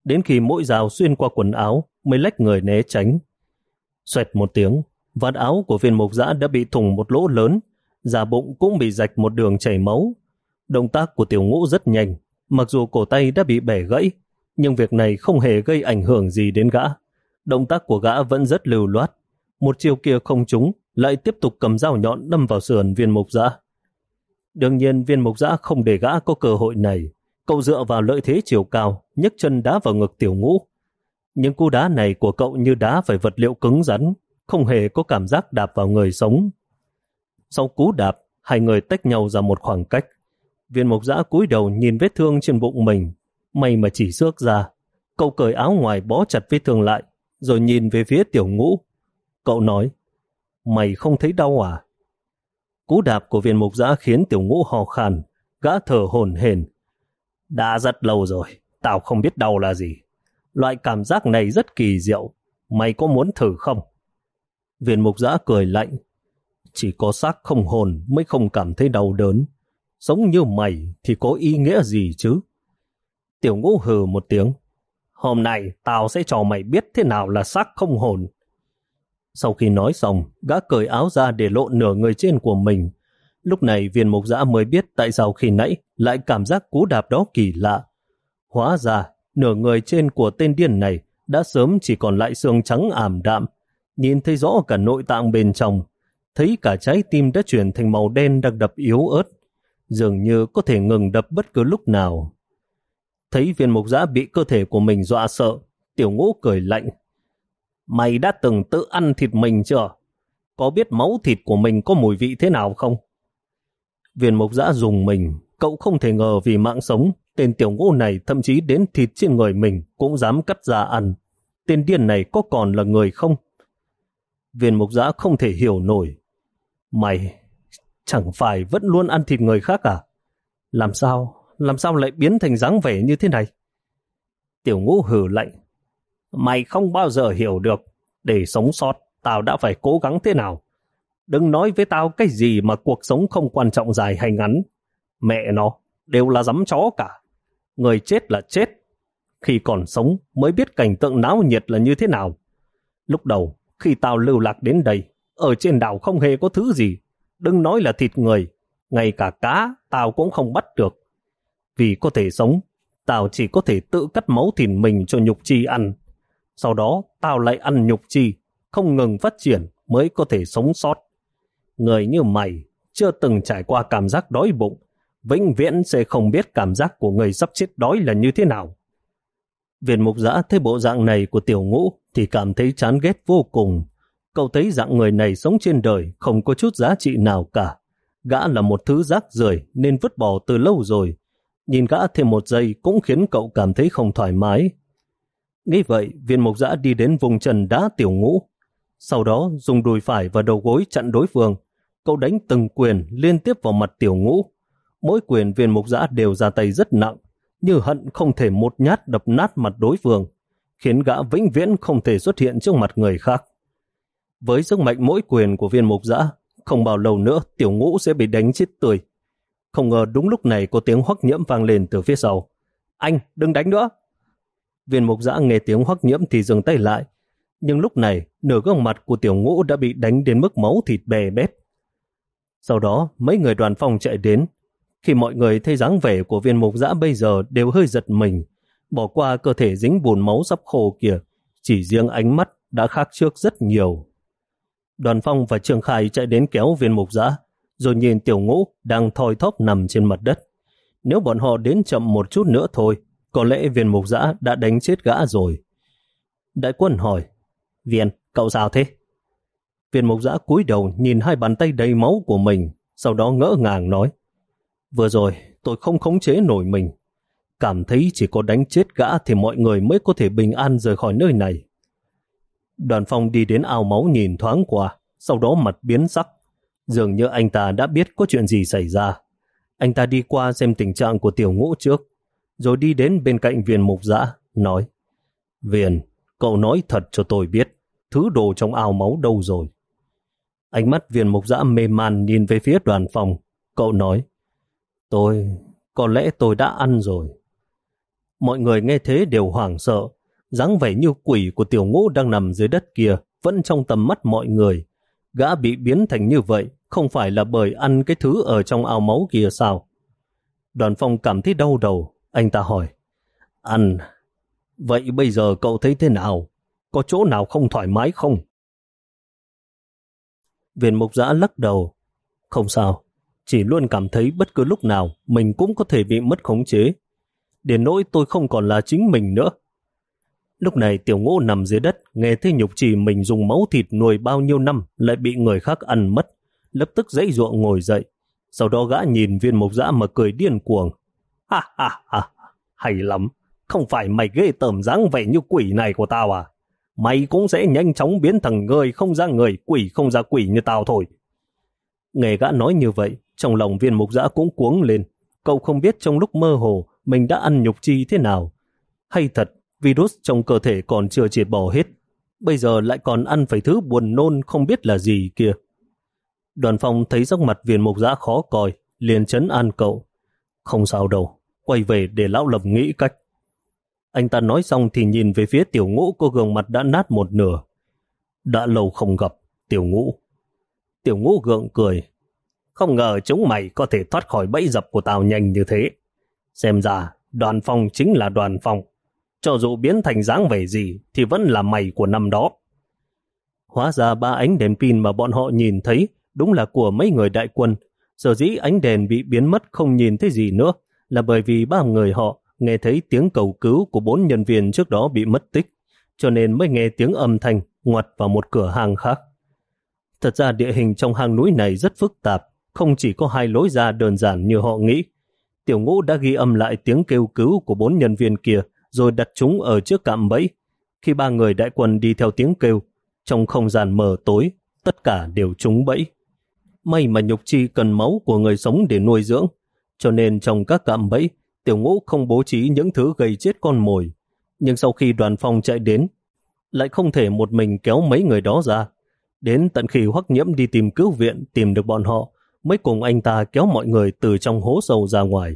Đến khi mỗi dao xuyên qua quần áo mới lách người né tránh. Xoẹt một tiếng, vạt áo của viên mục giã đã bị thủng một lỗ lớn, da bụng cũng bị rạch một đường chảy máu. Động tác của tiểu ngũ rất nhanh, mặc dù cổ tay đã bị bẻ gãy, nhưng việc này không hề gây ảnh hưởng gì đến gã. Động tác của gã vẫn rất lưu loát. Một chiều kia không trúng, lại tiếp tục cầm dao nhọn đâm vào sườn viên mục giã. Đương nhiên viên mục giã không để gã có cơ hội này. Cậu dựa vào lợi thế chiều cao, nhấc chân đá vào ngực tiểu ngũ. Những cú đá này của cậu như đá phải vật liệu cứng rắn, không hề có cảm giác đạp vào người sống. Sau cú đạp, hai người tách nhau ra một khoảng cách. Viên mục giã cúi đầu nhìn vết thương trên bụng mình, may mà chỉ xước ra. Cậu cởi áo ngoài bó chặt vết thương lại, rồi nhìn về phía tiểu ngũ. Cậu nói, mày không thấy đau à? Cú đạp của viên mục giã khiến tiểu ngũ hò khàn, gã thở hồn hển. Đã rất lâu rồi, tao không biết đau là gì. Loại cảm giác này rất kỳ diệu, mày có muốn thử không? Viên mục giã cười lạnh. Chỉ có xác không hồn mới không cảm thấy đau đớn. Sống như mày thì có ý nghĩa gì chứ? Tiểu ngũ hừ một tiếng. Hôm nay tao sẽ cho mày biết thế nào là xác không hồn. Sau khi nói xong, gã cởi áo ra để lộ nửa người trên của mình. Lúc này viên mục giã mới biết tại sao khi nãy lại cảm giác cú đạp đó kỳ lạ. Hóa ra, nửa người trên của tên điên này đã sớm chỉ còn lại xương trắng ảm đạm, nhìn thấy rõ cả nội tạng bên trong, thấy cả trái tim đã chuyển thành màu đen đang đập yếu ớt, dường như có thể ngừng đập bất cứ lúc nào. Thấy viên mục giã bị cơ thể của mình dọa sợ, tiểu ngũ cười lạnh. Mày đã từng tự ăn thịt mình chưa? Có biết máu thịt của mình có mùi vị thế nào không? Viên mục giã dùng mình, cậu không thể ngờ vì mạng sống, tên tiểu ngũ này thậm chí đến thịt trên người mình cũng dám cắt ra ăn. Tên điên này có còn là người không? Viên mục giã không thể hiểu nổi. Mày chẳng phải vẫn luôn ăn thịt người khác à? Làm sao? Làm sao lại biến thành dáng vẻ như thế này? Tiểu ngũ hử lạnh. Mày không bao giờ hiểu được. Để sống sót, tao đã phải cố gắng thế nào. Đừng nói với tao cái gì mà cuộc sống không quan trọng dài hay ngắn. Mẹ nó, đều là dám chó cả. Người chết là chết. Khi còn sống mới biết cảnh tượng náo nhiệt là như thế nào. Lúc đầu, khi tao lưu lạc đến đây, ở trên đảo không hề có thứ gì. Đừng nói là thịt người, ngay cả cá tao cũng không bắt được. Vì có thể sống, tao chỉ có thể tự cắt máu thịt mình cho nhục chi ăn. Sau đó tao lại ăn nhục chi, không ngừng phát triển mới có thể sống sót. Người như mày chưa từng trải qua cảm giác đói bụng, vĩnh viễn sẽ không biết cảm giác của người sắp chết đói là như thế nào. Viên mục giã thấy bộ dạng này của tiểu ngũ thì cảm thấy chán ghét vô cùng. Cậu thấy dạng người này sống trên đời không có chút giá trị nào cả. Gã là một thứ rác rưởi nên vứt bỏ từ lâu rồi. Nhìn gã thêm một giây cũng khiến cậu cảm thấy không thoải mái. Nghĩ vậy, viên mộc giã đi đến vùng trần đá tiểu ngũ. Sau đó dùng đùi phải và đầu gối chặn đối phương. Cậu đánh từng quyền liên tiếp vào mặt tiểu ngũ. Mỗi quyền viên mục giã đều ra tay rất nặng, như hận không thể một nhát đập nát mặt đối phương, khiến gã vĩnh viễn không thể xuất hiện trước mặt người khác. Với sức mạnh mỗi quyền của viên mục giã, không bao lâu nữa tiểu ngũ sẽ bị đánh chết tươi. Không ngờ đúng lúc này có tiếng hoắc nhiễm vang lên từ phía sau. Anh, đừng đánh nữa! Viên mục giã nghe tiếng hoắc nhiễm thì dừng tay lại. Nhưng lúc này, nửa gương mặt của tiểu ngũ đã bị đánh đến mức máu thịt bè bét. Sau đó, mấy người đoàn phòng chạy đến. Khi mọi người thấy dáng vẻ của viên mục giã bây giờ đều hơi giật mình, bỏ qua cơ thể dính bùn máu sắp khô kìa, chỉ riêng ánh mắt đã khác trước rất nhiều. Đoàn phong và Trường Khai chạy đến kéo viên mục giã, rồi nhìn tiểu ngũ đang thoi thóp nằm trên mặt đất. Nếu bọn họ đến chậm một chút nữa thôi, có lẽ viên mục giã đã đánh chết gã rồi. Đại quân hỏi, Viên, cậu sao thế? Viên mục giã cúi đầu nhìn hai bàn tay đầy máu của mình, sau đó ngỡ ngàng nói. Vừa rồi, tôi không khống chế nổi mình. Cảm thấy chỉ có đánh chết gã thì mọi người mới có thể bình an rời khỏi nơi này. Đoàn phong đi đến ao máu nhìn thoáng qua, sau đó mặt biến sắc. Dường như anh ta đã biết có chuyện gì xảy ra. Anh ta đi qua xem tình trạng của tiểu ngũ trước, rồi đi đến bên cạnh viên mục Dã, nói Viên, cậu nói thật cho tôi biết, thứ đồ trong ao máu đâu rồi? Ánh mắt viên mục Dã mê man nhìn về phía đoàn phòng. Cậu nói, tôi, có lẽ tôi đã ăn rồi. Mọi người nghe thế đều hoảng sợ, dáng vẻ như quỷ của tiểu ngũ đang nằm dưới đất kia, vẫn trong tầm mắt mọi người. Gã bị biến thành như vậy, không phải là bởi ăn cái thứ ở trong ao máu kia sao? Đoàn phong cảm thấy đau đầu, anh ta hỏi, ăn, vậy bây giờ cậu thấy thế nào? Có chỗ nào không thoải mái không? Viên mục giã lắc đầu. Không sao, chỉ luôn cảm thấy bất cứ lúc nào mình cũng có thể bị mất khống chế. Đến nỗi tôi không còn là chính mình nữa. Lúc này tiểu ngũ nằm dưới đất, nghe thấy nhục trì mình dùng máu thịt nuôi bao nhiêu năm lại bị người khác ăn mất. Lập tức dãy ruộng ngồi dậy. Sau đó gã nhìn viên mộc dã mà cười điên cuồng. Ha ha ha, hay lắm. Không phải mày ghê tởm dáng vẻ như quỷ này của tao à? mày cũng sẽ nhanh chóng biến thành người không ra người, quỷ không ra quỷ như tao thôi. Nghe gã nói như vậy, trong lòng viên mục giã cũng cuống lên. Cậu không biết trong lúc mơ hồ mình đã ăn nhục chi thế nào. Hay thật, virus trong cơ thể còn chưa triệt bỏ hết. Bây giờ lại còn ăn phải thứ buồn nôn không biết là gì kia. Đoàn phong thấy sắc mặt viên mục giã khó coi, liền chấn an cậu. Không sao đâu, quay về để lão lập nghĩ cách. Anh ta nói xong thì nhìn về phía tiểu ngũ cô gương mặt đã nát một nửa. Đã lâu không gặp, tiểu ngũ. Tiểu ngũ gượng cười. Không ngờ chúng mày có thể thoát khỏi bẫy dập của tao nhanh như thế. Xem ra, đoàn phòng chính là đoàn phòng Cho dù biến thành dáng vẻ gì thì vẫn là mày của năm đó. Hóa ra ba ánh đèn pin mà bọn họ nhìn thấy đúng là của mấy người đại quân. Sở dĩ ánh đèn bị biến mất không nhìn thấy gì nữa là bởi vì ba người họ nghe thấy tiếng cầu cứu của bốn nhân viên trước đó bị mất tích, cho nên mới nghe tiếng âm thanh ngoặt vào một cửa hàng khác. Thật ra địa hình trong hang núi này rất phức tạp, không chỉ có hai lối ra đơn giản như họ nghĩ. Tiểu ngũ đã ghi âm lại tiếng kêu cứu của bốn nhân viên kia, rồi đặt chúng ở trước cạm bẫy. Khi ba người đại quân đi theo tiếng kêu, trong không gian mờ tối, tất cả đều trúng bẫy. May mà nhục chi cần máu của người sống để nuôi dưỡng, cho nên trong các cạm bẫy, tiểu ngũ không bố trí những thứ gây chết con mồi. Nhưng sau khi đoàn phong chạy đến, lại không thể một mình kéo mấy người đó ra. Đến tận khi hoắc nhiễm đi tìm cứu viện tìm được bọn họ, mới cùng anh ta kéo mọi người từ trong hố sâu ra ngoài.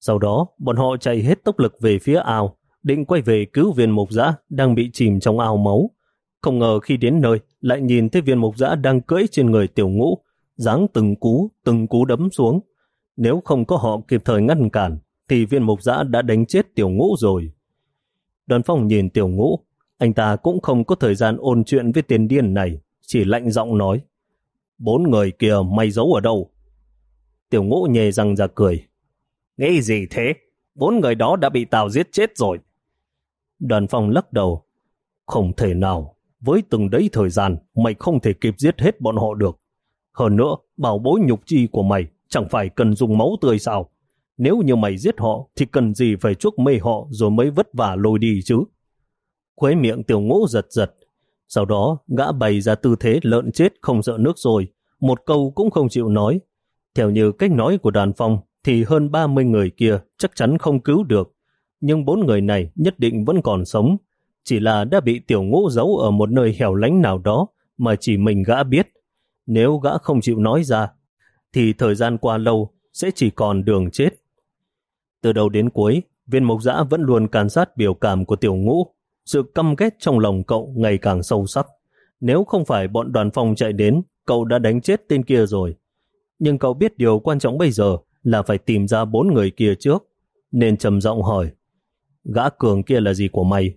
Sau đó, bọn họ chạy hết tốc lực về phía ao, định quay về cứu viên mục giã đang bị chìm trong ao máu. Không ngờ khi đến nơi, lại nhìn thấy viên mục giã đang cưỡi trên người tiểu ngũ, giáng từng cú, từng cú đấm xuống. Nếu không có họ kịp thời ngăn cản, thì viên mục giã đã đánh chết tiểu ngũ rồi. Đoàn phong nhìn tiểu ngũ, anh ta cũng không có thời gian ôn chuyện với tiền điên này, chỉ lạnh giọng nói. Bốn người kia mày giấu ở đâu? Tiểu ngũ nhề răng ra cười. Nghĩ gì thế? Bốn người đó đã bị tao giết chết rồi. Đoàn phong lắc đầu. Không thể nào. Với từng đấy thời gian, mày không thể kịp giết hết bọn họ được. Hơn nữa, bảo bối nhục chi của mày chẳng phải cần dùng máu tươi sao? Nếu như mày giết họ, thì cần gì phải chuốc mê họ rồi mới vất vả lôi đi chứ? Khuế miệng tiểu ngũ giật giật. Sau đó, gã bày ra tư thế lợn chết không sợ nước rồi. Một câu cũng không chịu nói. Theo như cách nói của đoàn phong, thì hơn 30 người kia chắc chắn không cứu được. Nhưng bốn người này nhất định vẫn còn sống. Chỉ là đã bị tiểu ngũ giấu ở một nơi hẻo lánh nào đó mà chỉ mình gã biết. Nếu gã không chịu nói ra, thì thời gian qua lâu sẽ chỉ còn đường chết. Từ đầu đến cuối, viên mộc giã vẫn luôn can sát biểu cảm của tiểu ngũ. Sự căm ghét trong lòng cậu ngày càng sâu sắc. Nếu không phải bọn đoàn phòng chạy đến, cậu đã đánh chết tên kia rồi. Nhưng cậu biết điều quan trọng bây giờ là phải tìm ra bốn người kia trước. Nên trầm giọng hỏi, gã cường kia là gì của mày?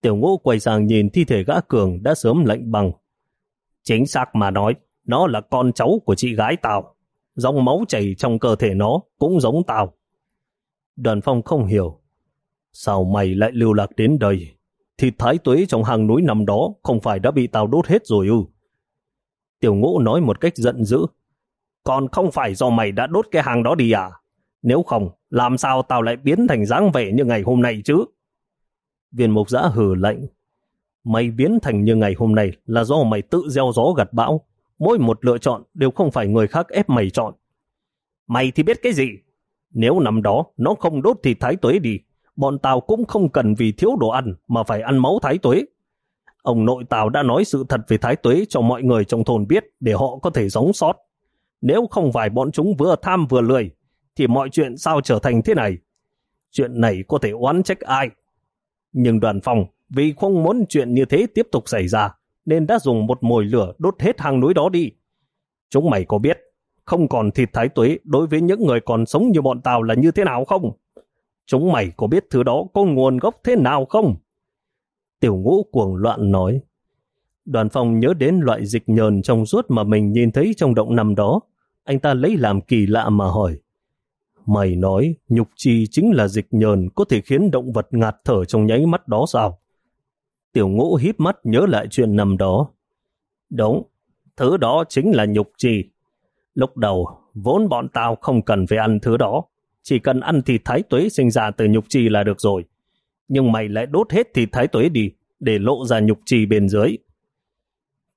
Tiểu ngũ quay sang nhìn thi thể gã cường đã sớm lạnh bằng. Chính xác mà nói, nó là con cháu của chị gái tao. Dòng máu chảy trong cơ thể nó cũng giống tao. Đoàn phong không hiểu. Sao mày lại lưu lạc đến đây? thịt thái tuế trong hang núi nằm đó không phải đã bị tao đốt hết rồi ư. Tiểu ngũ nói một cách giận dữ. Còn không phải do mày đã đốt cái hàng đó đi à? Nếu không, làm sao tao lại biến thành dáng vẻ như ngày hôm nay chứ? Viên mục giã hừ lạnh. Mày biến thành như ngày hôm nay là do mày tự gieo gió gặt bão. Mỗi một lựa chọn đều không phải người khác ép mày chọn. Mày thì biết cái gì? Nếu năm đó nó không đốt thịt thái tuế đi, bọn tào cũng không cần vì thiếu đồ ăn mà phải ăn máu thái tuế. Ông nội tào đã nói sự thật về thái tuế cho mọi người trong thôn biết để họ có thể sống sót. Nếu không phải bọn chúng vừa tham vừa lười, thì mọi chuyện sao trở thành thế này? Chuyện này có thể oán trách ai? Nhưng đoàn phòng vì không muốn chuyện như thế tiếp tục xảy ra, nên đã dùng một mồi lửa đốt hết hang núi đó đi. Chúng mày có biết, không còn thịt thái tuế đối với những người còn sống như bọn tào là như thế nào không? Chúng mày có biết thứ đó có nguồn gốc thế nào không? Tiểu ngũ cuồng loạn nói. Đoàn phòng nhớ đến loại dịch nhờn trong suốt mà mình nhìn thấy trong động nằm đó. Anh ta lấy làm kỳ lạ mà hỏi. Mày nói nhục chi chính là dịch nhờn có thể khiến động vật ngạt thở trong nháy mắt đó sao? Tiểu ngũ híp mắt nhớ lại chuyện nằm đó. Đúng, thứ đó chính là nhục chi. Lúc đầu, vốn bọn tao không cần phải ăn thứ đó. Chỉ cần ăn thịt thái tuế sinh ra từ nhục trì là được rồi. Nhưng mày lại đốt hết thịt thái tuế đi, để lộ ra nhục trì bên dưới.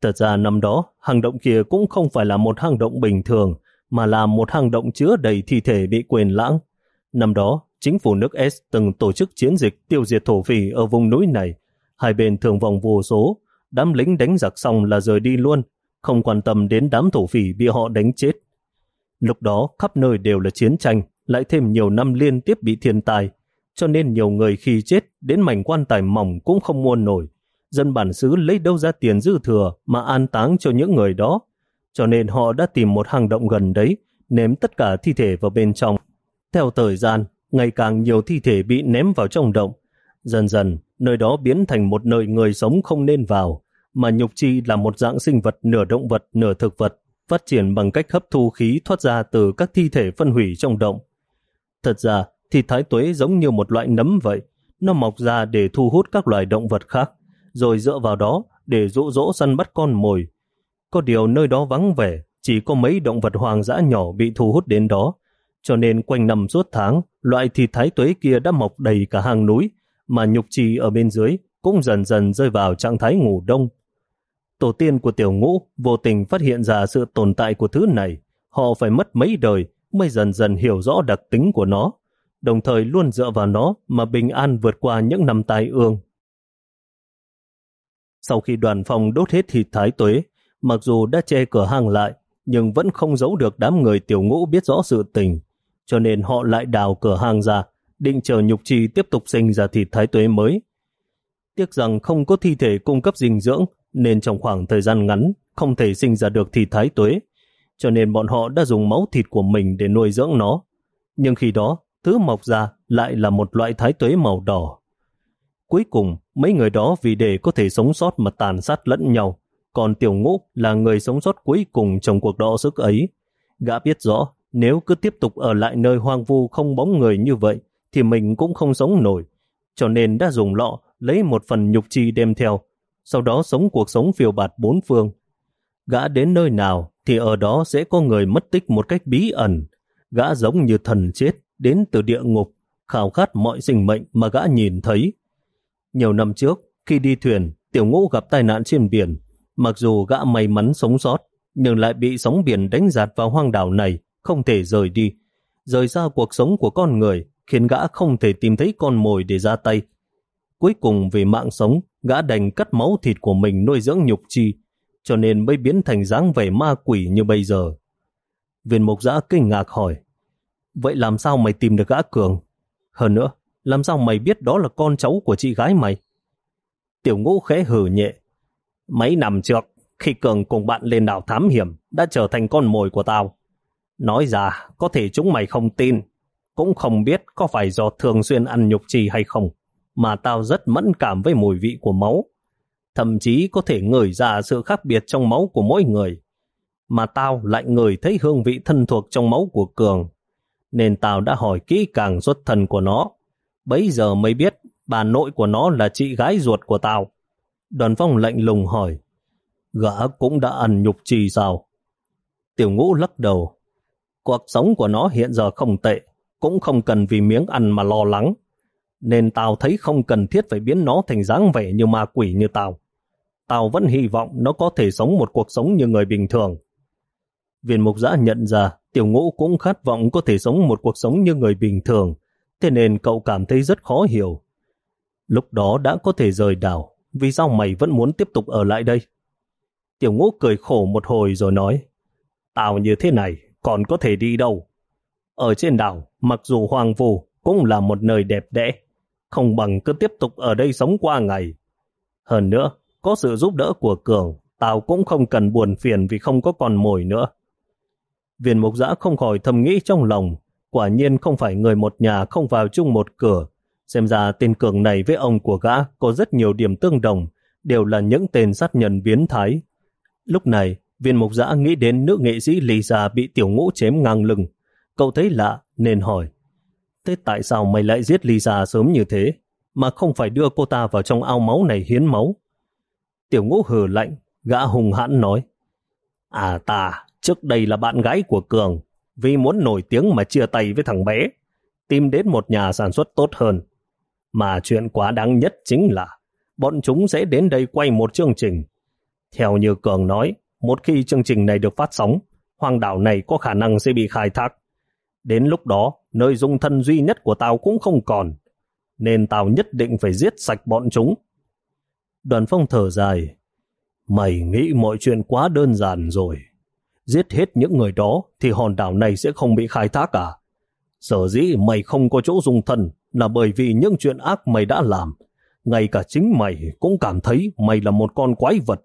Thật ra năm đó, hang động kia cũng không phải là một hang động bình thường, mà là một hang động chứa đầy thi thể bị quên lãng. Năm đó, chính phủ nước S từng tổ chức chiến dịch tiêu diệt thổ phỉ ở vùng núi này. Hai bên thường vòng vô số, đám lính đánh giặc xong là rời đi luôn, không quan tâm đến đám thổ phỉ bị họ đánh chết. Lúc đó khắp nơi đều là chiến tranh, lại thêm nhiều năm liên tiếp bị thiên tai, cho nên nhiều người khi chết đến mảnh quan tài mỏng cũng không mua nổi. Dân bản xứ lấy đâu ra tiền dư thừa mà an táng cho những người đó, cho nên họ đã tìm một hang động gần đấy, ném tất cả thi thể vào bên trong. Theo thời gian, ngày càng nhiều thi thể bị ném vào trong động. Dần dần, nơi đó biến thành một nơi người sống không nên vào, mà nhục chi là một dạng sinh vật nửa động vật nửa thực vật, phát triển bằng cách hấp thu khí thoát ra từ các thi thể phân hủy trong động. Thật ra, thì thái tuế giống như một loại nấm vậy, nó mọc ra để thu hút các loài động vật khác, rồi dựa vào đó để dụ dỗ săn bắt con mồi. Có điều nơi đó vắng vẻ, chỉ có mấy động vật hoang dã nhỏ bị thu hút đến đó, cho nên quanh năm suốt tháng, loại thịt thái tuế kia đã mọc đầy cả hàng núi, mà nhục trì ở bên dưới cũng dần dần rơi vào trạng thái ngủ đông. Tổ tiên của tiểu ngũ vô tình phát hiện ra sự tồn tại của thứ này, họ phải mất mấy đời mới dần dần hiểu rõ đặc tính của nó, đồng thời luôn dựa vào nó mà bình an vượt qua những năm tai ương. Sau khi đoàn phòng đốt hết thịt thái tuế, mặc dù đã che cửa hàng lại, nhưng vẫn không giấu được đám người tiểu ngũ biết rõ sự tình, cho nên họ lại đào cửa hàng ra, định chờ nhục trì tiếp tục sinh ra thịt thái tuế mới. Tiếc rằng không có thi thể cung cấp dinh dưỡng, nên trong khoảng thời gian ngắn không thể sinh ra được thịt thái tuế, cho nên bọn họ đã dùng máu thịt của mình để nuôi dưỡng nó. Nhưng khi đó, thứ mọc ra lại là một loại thái tuế màu đỏ. Cuối cùng, mấy người đó vì để có thể sống sót mà tàn sát lẫn nhau, còn tiểu ngũ là người sống sót cuối cùng trong cuộc đọ sức ấy. Gã biết rõ, nếu cứ tiếp tục ở lại nơi hoang vu không bóng người như vậy, thì mình cũng không sống nổi. Cho nên đã dùng lọ lấy một phần nhục chi đem theo, sau đó sống cuộc sống phiêu bạt bốn phương. Gã đến nơi nào thì ở đó sẽ có người mất tích một cách bí ẩn. Gã giống như thần chết đến từ địa ngục, khảo khát mọi sinh mệnh mà gã nhìn thấy. Nhiều năm trước, khi đi thuyền, tiểu ngũ gặp tai nạn trên biển. Mặc dù gã may mắn sống sót, nhưng lại bị sóng biển đánh giạt vào hoang đảo này, không thể rời đi. Rời xa cuộc sống của con người, khiến gã không thể tìm thấy con mồi để ra tay. Cuối cùng vì mạng sống, gã đành cắt máu thịt của mình nuôi dưỡng nhục chi, cho nên mới biến thành dáng vẻ ma quỷ như bây giờ. Viên mục giã kinh ngạc hỏi, vậy làm sao mày tìm được gã cường? Hơn nữa, làm sao mày biết đó là con cháu của chị gái mày? Tiểu ngũ khẽ hử nhẹ. Mấy năm trước, khi Cường cùng bạn lên đảo thám hiểm, đã trở thành con mồi của tao. Nói ra, có thể chúng mày không tin, cũng không biết có phải do thường xuyên ăn nhục trì hay không, mà tao rất mẫn cảm với mùi vị của máu. Thậm chí có thể ngửi ra sự khác biệt trong máu của mỗi người. Mà tao lại ngửi thấy hương vị thân thuộc trong máu của Cường. Nên tao đã hỏi kỹ càng xuất thân của nó. Bấy giờ mới biết bà nội của nó là chị gái ruột của tao. Đoàn phong lạnh lùng hỏi, gã cũng đã ăn nhục trì sao? Tiểu ngũ lắc đầu, cuộc sống của nó hiện giờ không tệ, cũng không cần vì miếng ăn mà lo lắng. Nên tao thấy không cần thiết phải biến nó thành dáng vẻ như ma quỷ như tao. Tao vẫn hy vọng nó có thể sống một cuộc sống như người bình thường. Viên mục giã nhận ra tiểu ngũ cũng khát vọng có thể sống một cuộc sống như người bình thường, thế nên cậu cảm thấy rất khó hiểu. Lúc đó đã có thể rời đảo, vì sao mày vẫn muốn tiếp tục ở lại đây? Tiểu ngũ cười khổ một hồi rồi nói, tao như thế này, còn có thể đi đâu? Ở trên đảo, mặc dù hoang vu, cũng là một nơi đẹp đẽ, không bằng cứ tiếp tục ở đây sống qua ngày. Hơn nữa, có sự giúp đỡ của Cường, tao cũng không cần buồn phiền vì không có con mồi nữa. Viên mục giã không khỏi thầm nghĩ trong lòng, quả nhiên không phải người một nhà không vào chung một cửa. Xem ra tên Cường này với ông của gã có rất nhiều điểm tương đồng, đều là những tên sát nhân biến thái. Lúc này, viên mục giã nghĩ đến nữ nghệ sĩ Lisa bị tiểu ngũ chém ngang lưng. Cậu thấy lạ nên hỏi, thế tại sao mày lại giết Lisa sớm như thế, mà không phải đưa cô ta vào trong ao máu này hiến máu? Tiểu ngũ hừ lạnh, gã hùng hãn nói, À ta, trước đây là bạn gái của Cường, vì muốn nổi tiếng mà chia tay với thằng bé, tìm đến một nhà sản xuất tốt hơn. Mà chuyện quá đáng nhất chính là bọn chúng sẽ đến đây quay một chương trình. Theo như Cường nói, một khi chương trình này được phát sóng, hoàng đảo này có khả năng sẽ bị khai thác. Đến lúc đó, nơi dung thân duy nhất của tao cũng không còn, nên tao nhất định phải giết sạch bọn chúng. Đoàn phong thở dài, mày nghĩ mọi chuyện quá đơn giản rồi. Giết hết những người đó thì hòn đảo này sẽ không bị khai thác cả. Sở dĩ mày không có chỗ dùng thân là bởi vì những chuyện ác mày đã làm. Ngay cả chính mày cũng cảm thấy mày là một con quái vật,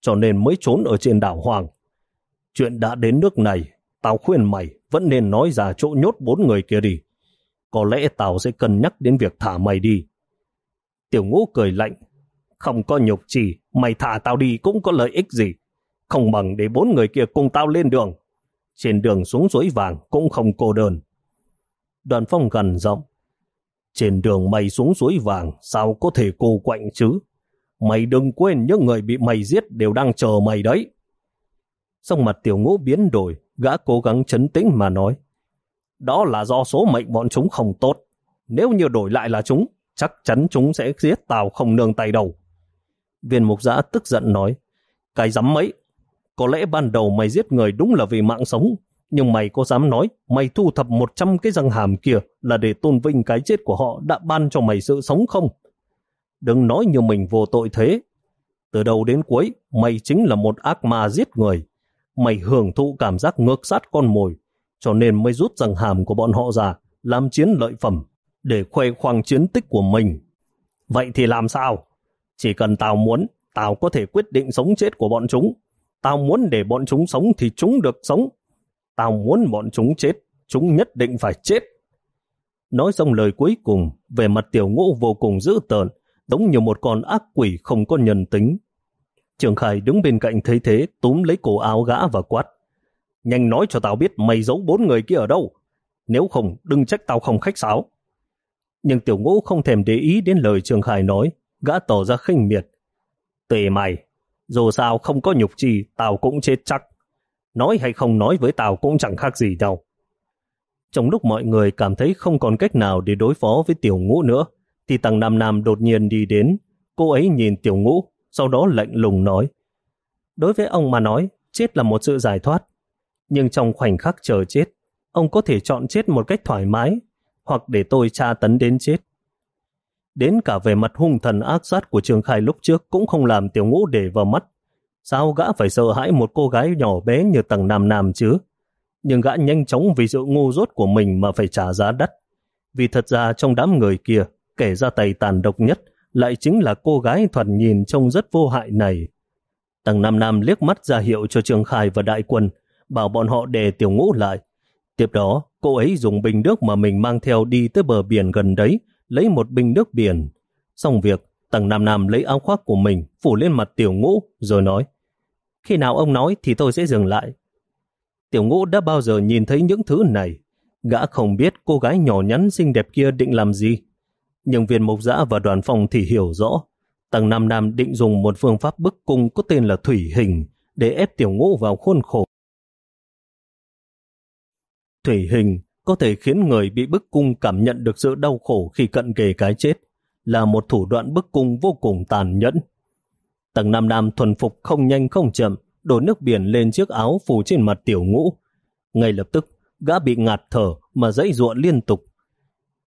cho nên mới trốn ở trên đảo Hoàng. Chuyện đã đến nước này, tao khuyên mày vẫn nên nói ra chỗ nhốt bốn người kia đi. Có lẽ tao sẽ cân nhắc đến việc thả mày đi. Tiểu ngũ cười lạnh. Không có nhục chỉ, mày thả tao đi cũng có lợi ích gì. Không bằng để bốn người kia cùng tao lên đường. Trên đường xuống suối vàng cũng không cô đơn. Đoàn phong gần giọng. Trên đường mày xuống suối vàng sao có thể cô quạnh chứ? Mày đừng quên những người bị mày giết đều đang chờ mày đấy. Xong mặt tiểu ngũ biến đổi, gã cố gắng chấn tĩnh mà nói. Đó là do số mệnh bọn chúng không tốt. Nếu như đổi lại là chúng, chắc chắn chúng sẽ giết tao không nương tay đầu. Viên mục giã tức giận nói, cái dám mấy, có lẽ ban đầu mày giết người đúng là vì mạng sống, nhưng mày có dám nói mày thu thập 100 cái răng hàm kia là để tôn vinh cái chết của họ đã ban cho mày sự sống không? Đừng nói như mình vô tội thế. Từ đầu đến cuối, mày chính là một ác ma giết người. Mày hưởng thụ cảm giác ngược sát con mồi, cho nên mới rút răng hàm của bọn họ ra, làm chiến lợi phẩm, để khoe khoang chiến tích của mình. Vậy thì làm sao? Chỉ cần tao muốn, tao có thể quyết định sống chết của bọn chúng. Tao muốn để bọn chúng sống thì chúng được sống. Tao muốn bọn chúng chết, chúng nhất định phải chết. Nói xong lời cuối cùng, về mặt tiểu ngũ vô cùng dữ tợn, giống như một con ác quỷ không có nhân tính. Trường Khải đứng bên cạnh thấy thế, túm lấy cổ áo gã và quát. Nhanh nói cho tao biết mày giấu bốn người kia ở đâu. Nếu không, đừng trách tao không khách sáo. Nhưng tiểu ngũ không thèm để ý đến lời Trường Khải nói, gã tỏ ra khinh miệt. Tùy mày, dù sao không có nhục chi, tao cũng chết chắc. Nói hay không nói với tao cũng chẳng khác gì đâu. Trong lúc mọi người cảm thấy không còn cách nào để đối phó với tiểu ngũ nữa, thì tầng Nam Nam đột nhiên đi đến. Cô ấy nhìn tiểu ngũ, sau đó lạnh lùng nói. Đối với ông mà nói, chết là một sự giải thoát. Nhưng trong khoảnh khắc chờ chết, ông có thể chọn chết một cách thoải mái, hoặc để tôi tra tấn đến chết. Đến cả về mặt hung thần ác sát của Trường Khai lúc trước cũng không làm tiểu ngũ để vào mắt. Sao gã phải sợ hãi một cô gái nhỏ bé như tầng Nam Nam chứ? Nhưng gã nhanh chóng vì sự ngu dốt của mình mà phải trả giá đắt. Vì thật ra trong đám người kia, kẻ ra tay tàn độc nhất lại chính là cô gái thoạt nhìn trông rất vô hại này. Tầng Nam Nam liếc mắt ra hiệu cho Trường Khai và đại quân, bảo bọn họ đè tiểu ngũ lại. Tiếp đó, cô ấy dùng bình nước mà mình mang theo đi tới bờ biển gần đấy, lấy một bình nước biển. Xong việc, tầng Nam Nam lấy áo khoác của mình phủ lên mặt tiểu ngũ rồi nói Khi nào ông nói thì tôi sẽ dừng lại. Tiểu ngũ đã bao giờ nhìn thấy những thứ này. Gã không biết cô gái nhỏ nhắn xinh đẹp kia định làm gì. Nhưng viên mục giã và đoàn phòng thì hiểu rõ. Tầng Nam Nam định dùng một phương pháp bức cung có tên là thủy hình để ép tiểu ngũ vào khuôn khổ. Thủy hình có thể khiến người bị bức cung cảm nhận được sự đau khổ khi cận kề cái chết, là một thủ đoạn bức cung vô cùng tàn nhẫn. Tầng Nam Nam thuần phục không nhanh không chậm, đổ nước biển lên chiếc áo phủ trên mặt tiểu ngũ. Ngay lập tức, gã bị ngạt thở mà dãy ruộng liên tục.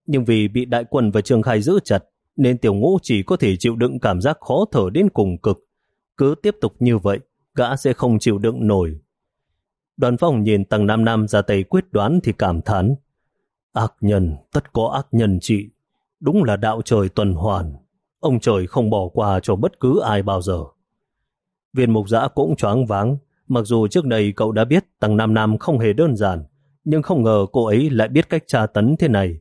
Nhưng vì bị đại quân và trường khai giữ chặt, nên tiểu ngũ chỉ có thể chịu đựng cảm giác khó thở đến cùng cực. Cứ tiếp tục như vậy, gã sẽ không chịu đựng nổi. Đoàn phong nhìn tầng Nam Nam ra tay quyết đoán thì cảm thán. Ác nhân, tất có ác nhân trị. Đúng là đạo trời tuần hoàn. Ông trời không bỏ qua cho bất cứ ai bao giờ. Viên mục giã cũng choáng váng. Mặc dù trước đây cậu đã biết tầng Nam Nam không hề đơn giản, nhưng không ngờ cô ấy lại biết cách tra tấn thế này.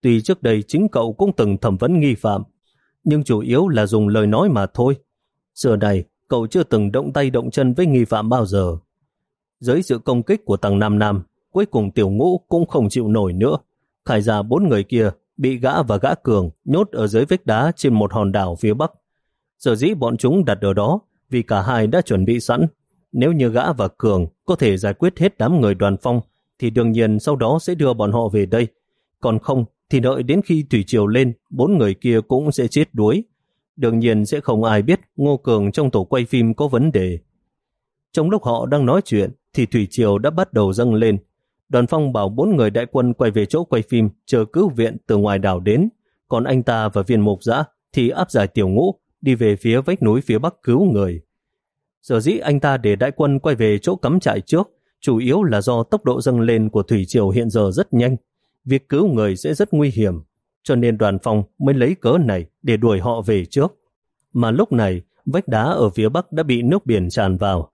Tuy trước đây chính cậu cũng từng thẩm vấn nghi phạm, nhưng chủ yếu là dùng lời nói mà thôi. Giờ này, cậu chưa từng động tay động chân với nghi phạm bao giờ. Dưới sự công kích của tầng Nam Nam, cuối cùng tiểu ngũ cũng không chịu nổi nữa. Khải ra bốn người kia bị gã và gã cường nhốt ở dưới vách đá trên một hòn đảo phía bắc. Giờ dĩ bọn chúng đặt ở đó vì cả hai đã chuẩn bị sẵn. Nếu như gã và cường có thể giải quyết hết đám người đoàn phong thì đương nhiên sau đó sẽ đưa bọn họ về đây. Còn không thì đợi đến khi thủy triều lên bốn người kia cũng sẽ chết đuối. Đương nhiên sẽ không ai biết Ngô Cường trong tổ quay phim có vấn đề. Trong lúc họ đang nói chuyện thì thủy triều đã bắt đầu dâng lên Đoàn phong bảo bốn người đại quân quay về chỗ quay phim chờ cứu viện từ ngoài đảo đến, còn anh ta và viên mục giã thì áp giải tiểu ngũ đi về phía vách núi phía bắc cứu người. Sở dĩ anh ta để đại quân quay về chỗ cắm trại trước, chủ yếu là do tốc độ dâng lên của thủy triều hiện giờ rất nhanh. Việc cứu người sẽ rất nguy hiểm, cho nên đoàn phong mới lấy cớ này để đuổi họ về trước. Mà lúc này, vách đá ở phía bắc đã bị nước biển tràn vào.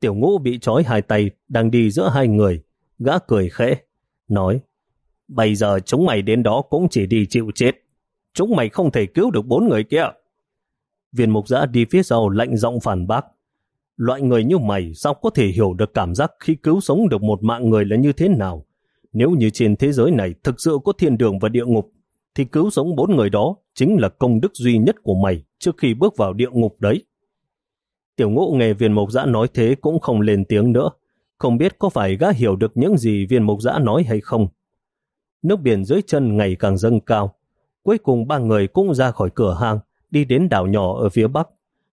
Tiểu ngũ bị trói hai tay, đang đi giữa hai người, Gã cười khẽ, nói, bây giờ chúng mày đến đó cũng chỉ đi chịu chết. Chúng mày không thể cứu được bốn người kia. Viên mục giã đi phía sau lạnh giọng phản bác. Loại người như mày sao có thể hiểu được cảm giác khi cứu sống được một mạng người là như thế nào? Nếu như trên thế giới này thực sự có thiên đường và địa ngục, thì cứu sống bốn người đó chính là công đức duy nhất của mày trước khi bước vào địa ngục đấy. Tiểu ngũ nghe viên mục giã nói thế cũng không lên tiếng nữa, không biết có phải gã hiểu được những gì viên mục giã nói hay không. Nước biển dưới chân ngày càng dâng cao. Cuối cùng ba người cũng ra khỏi cửa hang, đi đến đảo nhỏ ở phía bắc.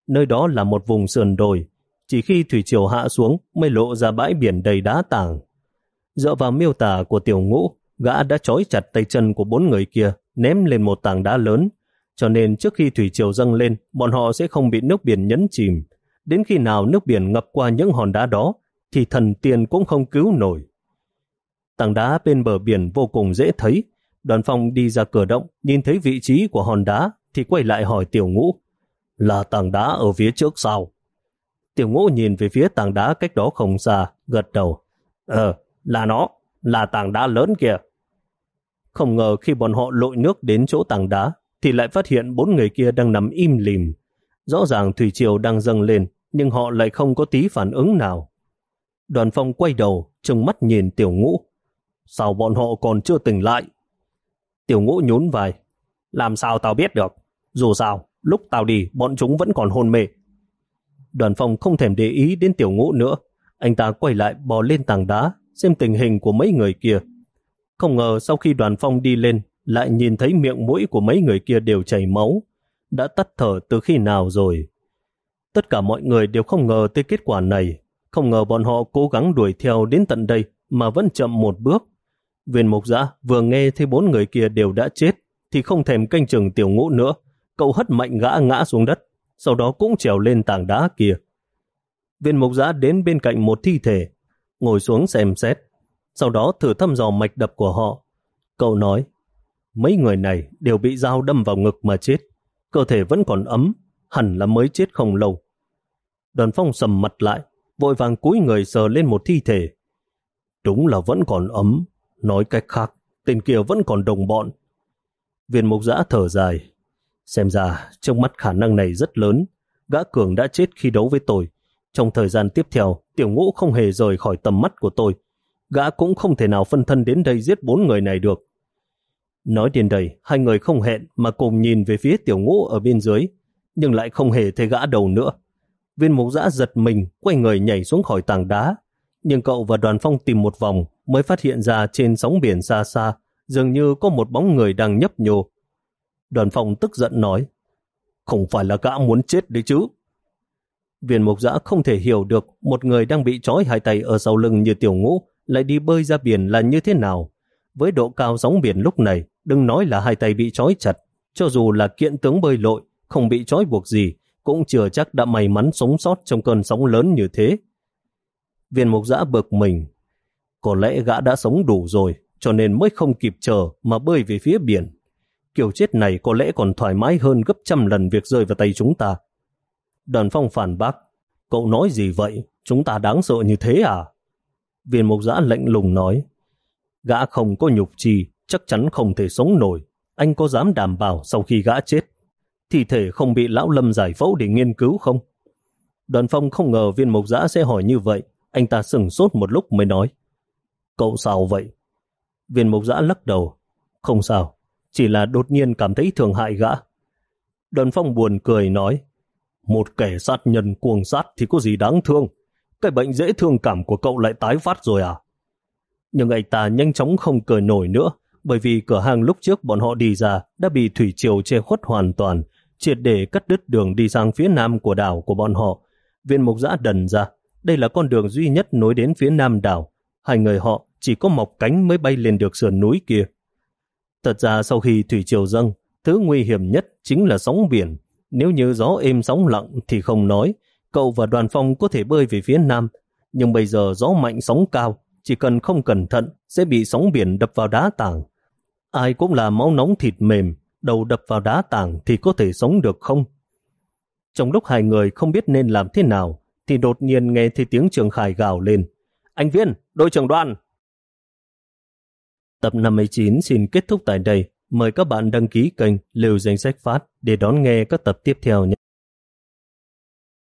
Nơi đó là một vùng sườn đồi. Chỉ khi thủy triều hạ xuống mới lộ ra bãi biển đầy đá tảng. Dựa vào miêu tả của tiểu ngũ, gã đã trói chặt tay chân của bốn người kia, ném lên một tảng đá lớn. Cho nên trước khi thủy triều dâng lên, bọn họ sẽ không bị nước biển nhấn chìm. Đến khi nào nước biển ngập qua những hòn đá đó, thì thần tiên cũng không cứu nổi. Tảng đá bên bờ biển vô cùng dễ thấy. Đoàn phong đi ra cửa động, nhìn thấy vị trí của hòn đá, thì quay lại hỏi tiểu ngũ. Là tảng đá ở phía trước sao? Tiểu ngũ nhìn về phía tảng đá cách đó không xa, gật đầu. Ờ, là nó, là tảng đá lớn kìa. Không ngờ khi bọn họ lội nước đến chỗ tảng đá, thì lại phát hiện bốn người kia đang nằm im lìm. Rõ ràng thủy triều đang dâng lên, nhưng họ lại không có tí phản ứng nào. Đoàn phong quay đầu, trừng mắt nhìn tiểu ngũ. Sao bọn họ còn chưa tỉnh lại? Tiểu ngũ nhún vai. Làm sao tao biết được? Dù sao, lúc tao đi, bọn chúng vẫn còn hôn mê. Đoàn phong không thèm để ý đến tiểu ngũ nữa. Anh ta quay lại bò lên tảng đá, xem tình hình của mấy người kia. Không ngờ sau khi đoàn phong đi lên, lại nhìn thấy miệng mũi của mấy người kia đều chảy máu. Đã tắt thở từ khi nào rồi? Tất cả mọi người đều không ngờ tới kết quả này. Không ngờ bọn họ cố gắng đuổi theo đến tận đây mà vẫn chậm một bước. Viên mục giã vừa nghe thấy bốn người kia đều đã chết thì không thèm canh chừng tiểu ngũ nữa. Cậu hất mạnh gã ngã xuống đất, sau đó cũng trèo lên tảng đá kia. Viên mục giã đến bên cạnh một thi thể, ngồi xuống xem xét, sau đó thử thăm dò mạch đập của họ. Cậu nói, mấy người này đều bị dao đâm vào ngực mà chết, cơ thể vẫn còn ấm, hẳn là mới chết không lâu. Đoàn phong sầm mặt lại, vội vàng cúi người sờ lên một thi thể. Đúng là vẫn còn ấm, nói cách khác, tên kia vẫn còn đồng bọn. Viên mục giã thở dài. Xem ra, trong mắt khả năng này rất lớn, gã cường đã chết khi đấu với tôi. Trong thời gian tiếp theo, tiểu ngũ không hề rời khỏi tầm mắt của tôi. Gã cũng không thể nào phân thân đến đây giết bốn người này được. Nói đến đây, hai người không hẹn mà cùng nhìn về phía tiểu ngũ ở bên dưới, nhưng lại không hề thấy gã đầu nữa. Viên mục giã giật mình, quay người nhảy xuống khỏi tảng đá, nhưng cậu và đoàn phong tìm một vòng mới phát hiện ra trên sóng biển xa xa, dường như có một bóng người đang nhấp nhô. Đoàn phong tức giận nói, không phải là gã muốn chết đấy chứ. Viên mục giã không thể hiểu được một người đang bị trói hai tay ở sau lưng như tiểu ngũ lại đi bơi ra biển là như thế nào. Với độ cao sóng biển lúc này, đừng nói là hai tay bị trói chặt, cho dù là kiện tướng bơi lội, không bị trói buộc gì, cũng chưa chắc đã may mắn sống sót trong cơn sóng lớn như thế. Viên mục giã bực mình. Có lẽ gã đã sống đủ rồi, cho nên mới không kịp chờ mà bơi về phía biển. Kiểu chết này có lẽ còn thoải mái hơn gấp trăm lần việc rơi vào tay chúng ta. Đoàn phong phản bác. Cậu nói gì vậy? Chúng ta đáng sợ như thế à? Viên mục giã lạnh lùng nói. Gã không có nhục trì, chắc chắn không thể sống nổi. Anh có dám đảm bảo sau khi gã chết, thi thể không bị lão lâm giải phẫu để nghiên cứu không? Đoàn phong không ngờ viên mộc giã sẽ hỏi như vậy. Anh ta sừng sốt một lúc mới nói. Cậu sao vậy? Viên mộc giã lắc đầu. Không sao, chỉ là đột nhiên cảm thấy thường hại gã. Đoàn phong buồn cười nói. Một kẻ sát nhân cuồng sát thì có gì đáng thương. Cái bệnh dễ thương cảm của cậu lại tái phát rồi à? Nhưng anh ta nhanh chóng không cười nổi nữa, bởi vì cửa hàng lúc trước bọn họ đi ra đã bị thủy triều che khuất hoàn toàn, triệt để cắt đứt đường đi sang phía nam của đảo của bọn họ. Viên mục giã đần ra, đây là con đường duy nhất nối đến phía nam đảo. Hai người họ chỉ có mọc cánh mới bay lên được sườn núi kia. Thật ra sau khi thủy triều dâng, thứ nguy hiểm nhất chính là sóng biển. Nếu như gió êm sóng lặng thì không nói, cậu và đoàn phong có thể bơi về phía nam. Nhưng bây giờ gió mạnh sóng cao, chỉ cần không cẩn thận sẽ bị sóng biển đập vào đá tảng. Ai cũng là máu nóng thịt mềm, đầu đập vào đá tảng thì có thể sống được không? Trong lúc hai người không biết nên làm thế nào, thì đột nhiên nghe thấy tiếng Trường Khải gào lên. Anh Viên, đội trưởng đoàn! Tập 59 xin kết thúc tại đây. Mời các bạn đăng ký kênh Lưu Danh Sách Phát để đón nghe các tập tiếp theo nhé.